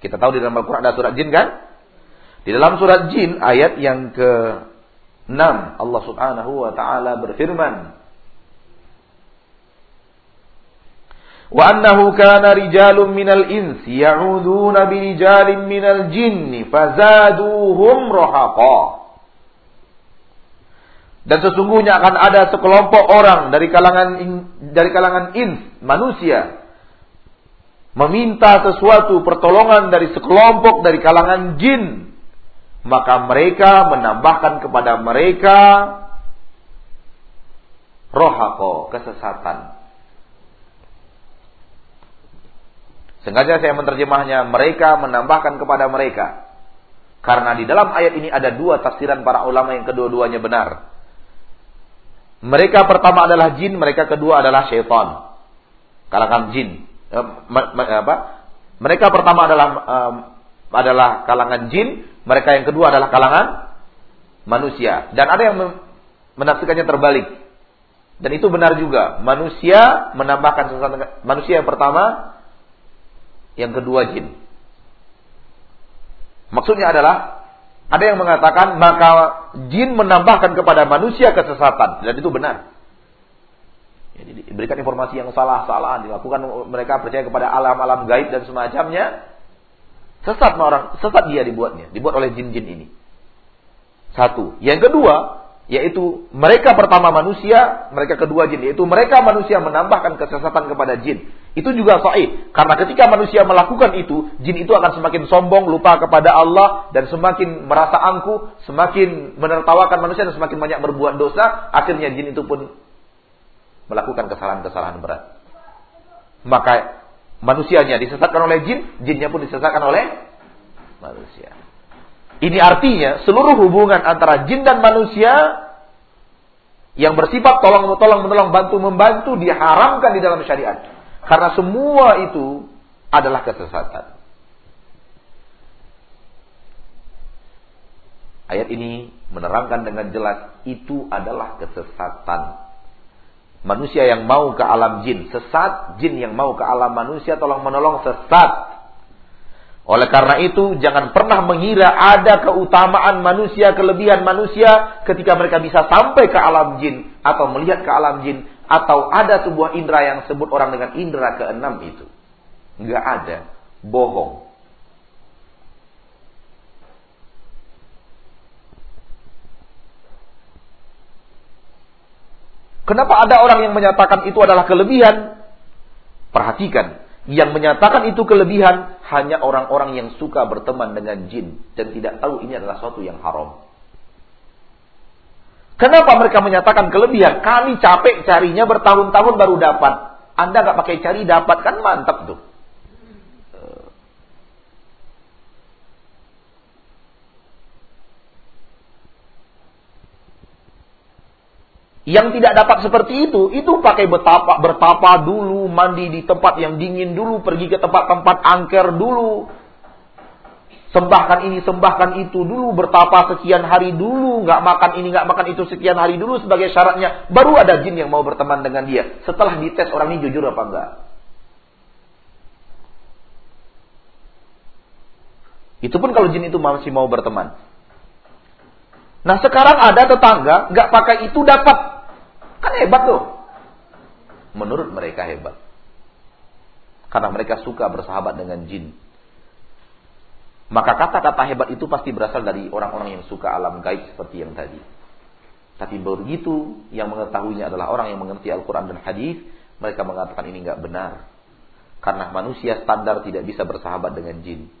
Kita tahu di dalam Al-Quran ada surat jin kan? Di dalam surat jin ayat yang ke-6 Allah subhanahu wa ta'ala berfirman. Annahu kana rijalun minal insi ya'uduna birijalin minal jinni fazaduhum rohaqa. Dan sesungguhnya akan ada sekelompok orang dari kalangan dari kalangan ins, manusia meminta sesuatu pertolongan dari sekelompok dari kalangan jin, maka mereka menambahkan kepada mereka rohako, kesesatan. Sengaja saya menerjemahnya, mereka menambahkan kepada mereka. Karena di dalam ayat ini ada dua tafsiran para ulama yang kedua-duanya benar. Mereka pertama adalah jin, mereka kedua adalah syaitan. Kalangan jin. Eh, apa? Mereka pertama adalah um, adalah kalangan jin, mereka yang kedua adalah kalangan manusia. Dan ada yang menafsirkannya terbalik. Dan itu benar juga. Manusia menambahkan sesuatu manusia yang pertama, yang kedua jin. Maksudnya adalah ada yang mengatakan maka jin menambahkan kepada manusia kesesatan dan itu benar. Jadi diberikan informasi yang salah-salah dilakukan mereka percaya kepada alam-alam gaib dan semacamnya. Sesat orang, sesat dia dibuatnya, dibuat oleh jin-jin ini. Satu. Yang kedua, yaitu mereka pertama manusia, mereka kedua jin, yaitu mereka manusia menambahkan kesesatan kepada jin. Itu juga sahih, karena ketika manusia melakukan itu, jin itu akan semakin sombong, lupa kepada Allah dan semakin merasa angkuh, semakin menertawakan manusia dan semakin banyak berbuat dosa, akhirnya jin itu pun melakukan kesalahan-kesalahan berat. Maka manusianya disesatkan oleh jin, jinnya pun disesatkan oleh manusia. Ini artinya seluruh hubungan antara jin dan manusia yang bersifat tolong tolong menolong bantu membantu diharamkan di dalam syariat. Karena semua itu adalah kesesatan. Ayat ini menerangkan dengan jelas itu adalah kesesatan. Manusia yang mau ke alam jin sesat, jin yang mau ke alam manusia tolong menolong sesat. Oleh karena itu, jangan pernah mengira ada keutamaan manusia, kelebihan manusia ketika mereka bisa sampai ke alam jin atau melihat ke alam jin atau ada sebuah indera yang sebut orang dengan indera keenam itu. Enggak ada, bohong. Kenapa ada orang yang menyatakan itu adalah kelebihan? Perhatikan, Yang menyatakan itu kelebihan hanya orang-orang yang suka berteman dengan jin dan tidak tahu ini adalah suatu yang haram. Kenapa mereka menyatakan kelebihan? Kami capek carinya bertahun-tahun baru dapat. Anda nggak pakai cari dapat kan mantap tuh. Yang tidak dapat seperti itu, itu pakai betapa, bertapa dulu, mandi di tempat yang dingin dulu, pergi ke tempat-tempat angker dulu. Sembahkan ini, sembahkan itu dulu, bertapa sekian hari dulu, nggak makan ini, nggak makan itu sekian hari dulu sebagai syaratnya. Baru ada jin yang mau berteman dengan dia. Setelah dites orang ini jujur apa enggak. Itu pun kalau jin itu masih mau berteman. Nah sekarang ada tetangga nggak pakai itu dapat Kan hebat tuh. Menurut mereka hebat. Karena mereka suka bersahabat dengan jin. Maka kata-kata hebat itu pasti berasal dari orang-orang yang suka alam gaib seperti yang tadi. Tapi begitu yang mengetahuinya adalah orang yang mengerti Al-Quran dan Hadis, mereka mengatakan ini nggak benar. Karena manusia standar tidak bisa bersahabat dengan jin.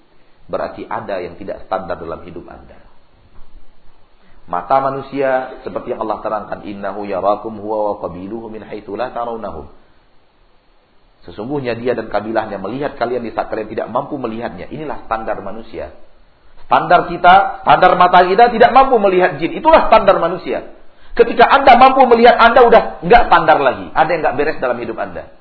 Berarti ada yang tidak standar dalam hidup Anda. Mata manusia seperti yang Allah terangkan, innahu yarakum huwa wa qabiluhu min haitsu la tarawnahum. Sesungguhnya dia dan kabilahnya melihat kalian di saat kalian tidak mampu melihatnya. Inilah standar manusia. Standar kita, standar mata kita tidak mampu melihat jin. Itulah standar manusia. Ketika Anda mampu melihat, Anda udah nggak standar lagi. Ada yang nggak beres dalam hidup Anda.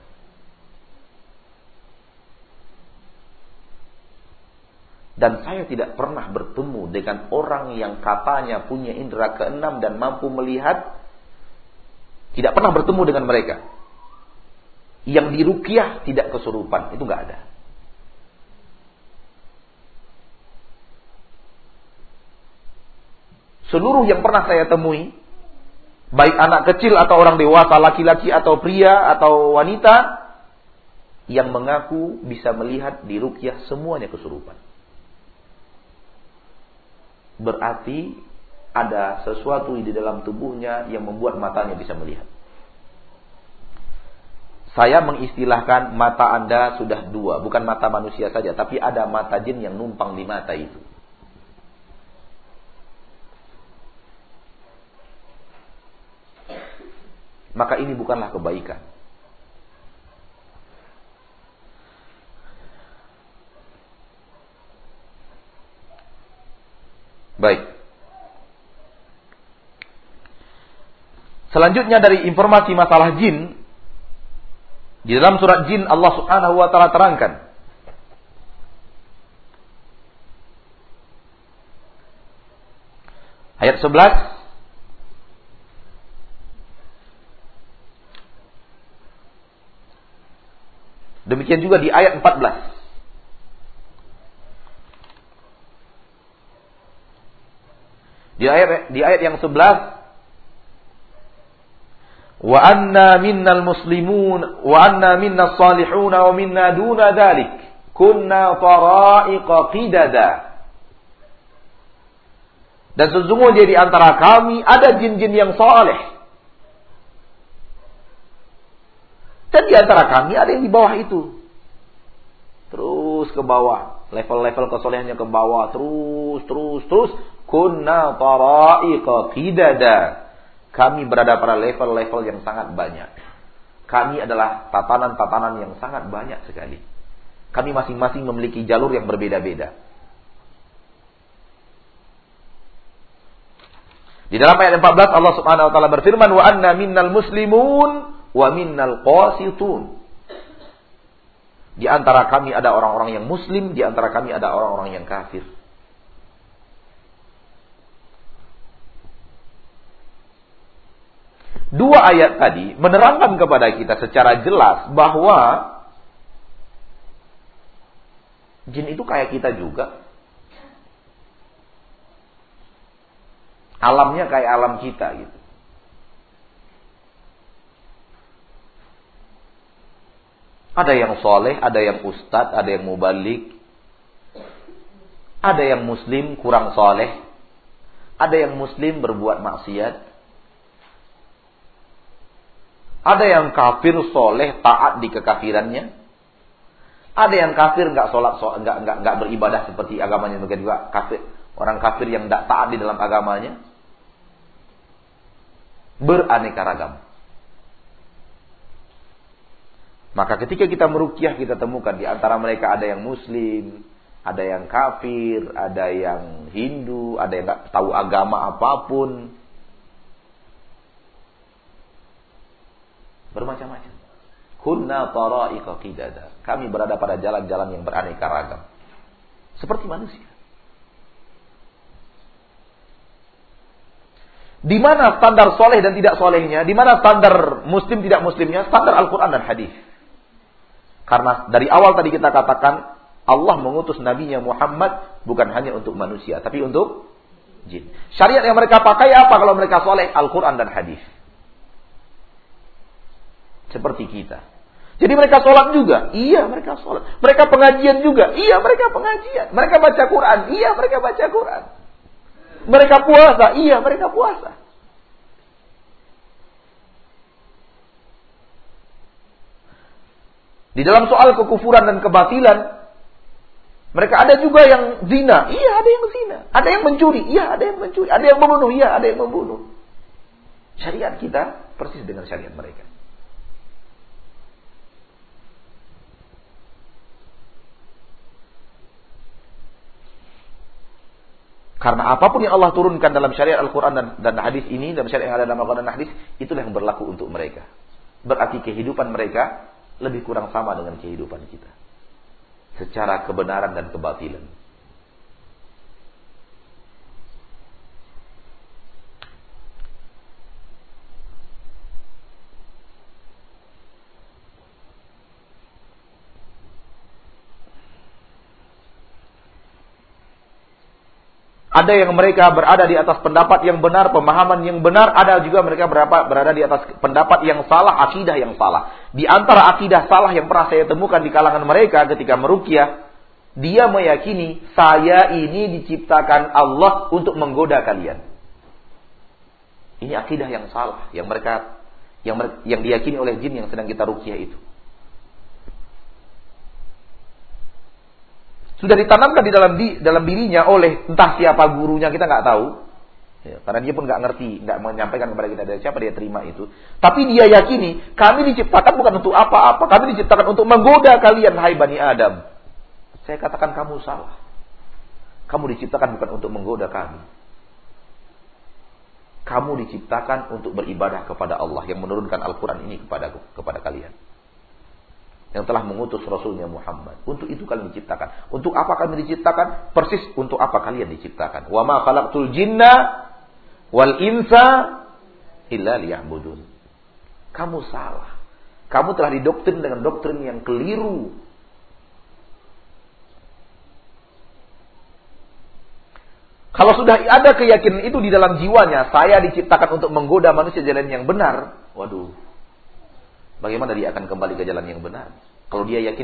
Dan saya tidak pernah bertemu dengan orang yang katanya punya indera keenam dan mampu melihat. Tidak pernah bertemu dengan mereka. Yang dirukiah tidak kesurupan. Itu nggak ada. Seluruh yang pernah saya temui. Baik anak kecil atau orang dewasa, laki-laki atau pria atau wanita. Yang mengaku bisa melihat di rukyah semuanya kesurupan berarti ada sesuatu di dalam tubuhnya yang membuat matanya bisa melihat. Saya mengistilahkan mata Anda sudah dua, bukan mata manusia saja, tapi ada mata jin yang numpang di mata itu. Maka ini bukanlah kebaikan. Baik. Selanjutnya dari informasi masalah jin di dalam surat jin Allah Subhanahu wa taala terangkan. Ayat 11 Demikian juga di ayat 14 Di ayat di ayat yang 11 Wa anna minnal muslimun wa anna minna salihun wa minna duna dhalik kunna fara'iqa qidada Dan sesungguhnya di antara kami ada jin-jin yang saleh. Dan di antara kami ada yang di bawah itu. Terus ke bawah. Level-level kesolehannya ke bawah. Terus, terus, terus. Kunna tara'iqa qidada. Kami berada pada level-level yang sangat banyak. Kami adalah tatanan-tatanan yang sangat banyak sekali. Kami masing-masing memiliki jalur yang berbeda-beda. Di dalam ayat 14 Allah Subhanahu wa taala berfirman wa anna minnal muslimun wa minnal qasitun. Di antara kami ada orang-orang yang muslim, di antara kami ada orang-orang yang kafir. Dua ayat tadi menerangkan kepada kita secara jelas bahwa jin itu kayak kita juga. Alamnya kayak alam kita gitu. Ada yang soleh, ada yang ustadz, ada yang mubalik. Ada yang muslim kurang soleh. Ada yang muslim berbuat maksiat. Ada yang kafir soleh taat di kekafirannya. Ada yang kafir nggak sholat, nggak nggak nggak beribadah seperti agamanya mungkin juga kafir orang kafir yang tidak taat di dalam agamanya beraneka ragam. Maka ketika kita merukyah kita temukan di antara mereka ada yang muslim, ada yang kafir, ada yang Hindu, ada yang nggak tahu agama apa pun. Bermacam-macam. Kunna tara'iqa qidada. Kami berada pada jalan-jalan yang beraneka ragam. Seperti manusia. Di mana standar soleh dan tidak solehnya? Di mana standar muslim tidak muslimnya? Standar Al-Quran dan hadis. Karena dari awal tadi kita katakan Allah mengutus nabinya Muhammad bukan hanya untuk manusia, tapi untuk jin. Syariat yang mereka pakai apa kalau mereka soleh? Al-Quran dan hadis. Seperti kita. Jadi mereka sholat juga. Iya mereka sholat. Mereka pengajian juga. Iya mereka pengajian. Mereka baca Quran. Iya mereka baca Quran. Mereka puasa. Iya, mereka puasa. Di dalam soal kekufuran dan kebatilan, mereka ada juga yang zina. Iya, ada yang zina. Ada yang mencuri. Iya, ada yang mencuri. Ada yang membunuh. Iya, ada yang membunuh. Syariat kita persis dengan syariat mereka. Karena apa pun yang Allah turunkan dalam syariat Al-Quran dan, dan hadis ini, dalam syariat yang ada dalam Al-Quran dan hadis, itulah yang berlaku untuk mereka. Berarti kehidupan mereka lebih kurang sama dengan kehidupan kita. Secara kebenaran dan kebatilan. Ada yang mereka berada di atas pendapat yang benar, pemahaman yang benar. Ada juga mereka berapa berada di atas pendapat yang salah, akidah yang salah. Di antara akidah salah yang pernah saya temukan di kalangan mereka ketika merukyah, dia meyakini saya ini diciptakan Allah untuk menggoda kalian. Ini akidah yang salah yang mereka yang yang diyakini oleh jin yang sedang kita rukyah itu. Sudah ditanamkan di dalam di dalam dirinya oleh entah siapa gurunya kita nggak tahu. Ya, karena dia pun nggak ngerti nggak menyampaikan kepada kita dari siapa dia terima itu. Tapi dia yakini kami diciptakan bukan untuk apa-apa kami diciptakan untuk menggoda kalian hai bani Adam. Saya katakan kamu salah. Kamu diciptakan bukan untuk menggoda kami. Kamu diciptakan untuk beribadah kepada Allah yang menurunkan Al-Quran ini kepada kepada kalian yang telah mengutus Rasulnya Muhammad. Untuk itu kalian diciptakan. Untuk apa kami diciptakan? Persis untuk apa kalian diciptakan. Wa ma khalaqtul jinna wal insa illa liya'budun. Kamu salah. Kamu telah didoktrin dengan doktrin yang keliru. Kalau sudah ada keyakinan itu di dalam jiwanya, saya diciptakan untuk menggoda manusia jalan yang benar. Waduh, bagaimana dia akan kembali ke jalan yang benar? Kalau dia yakin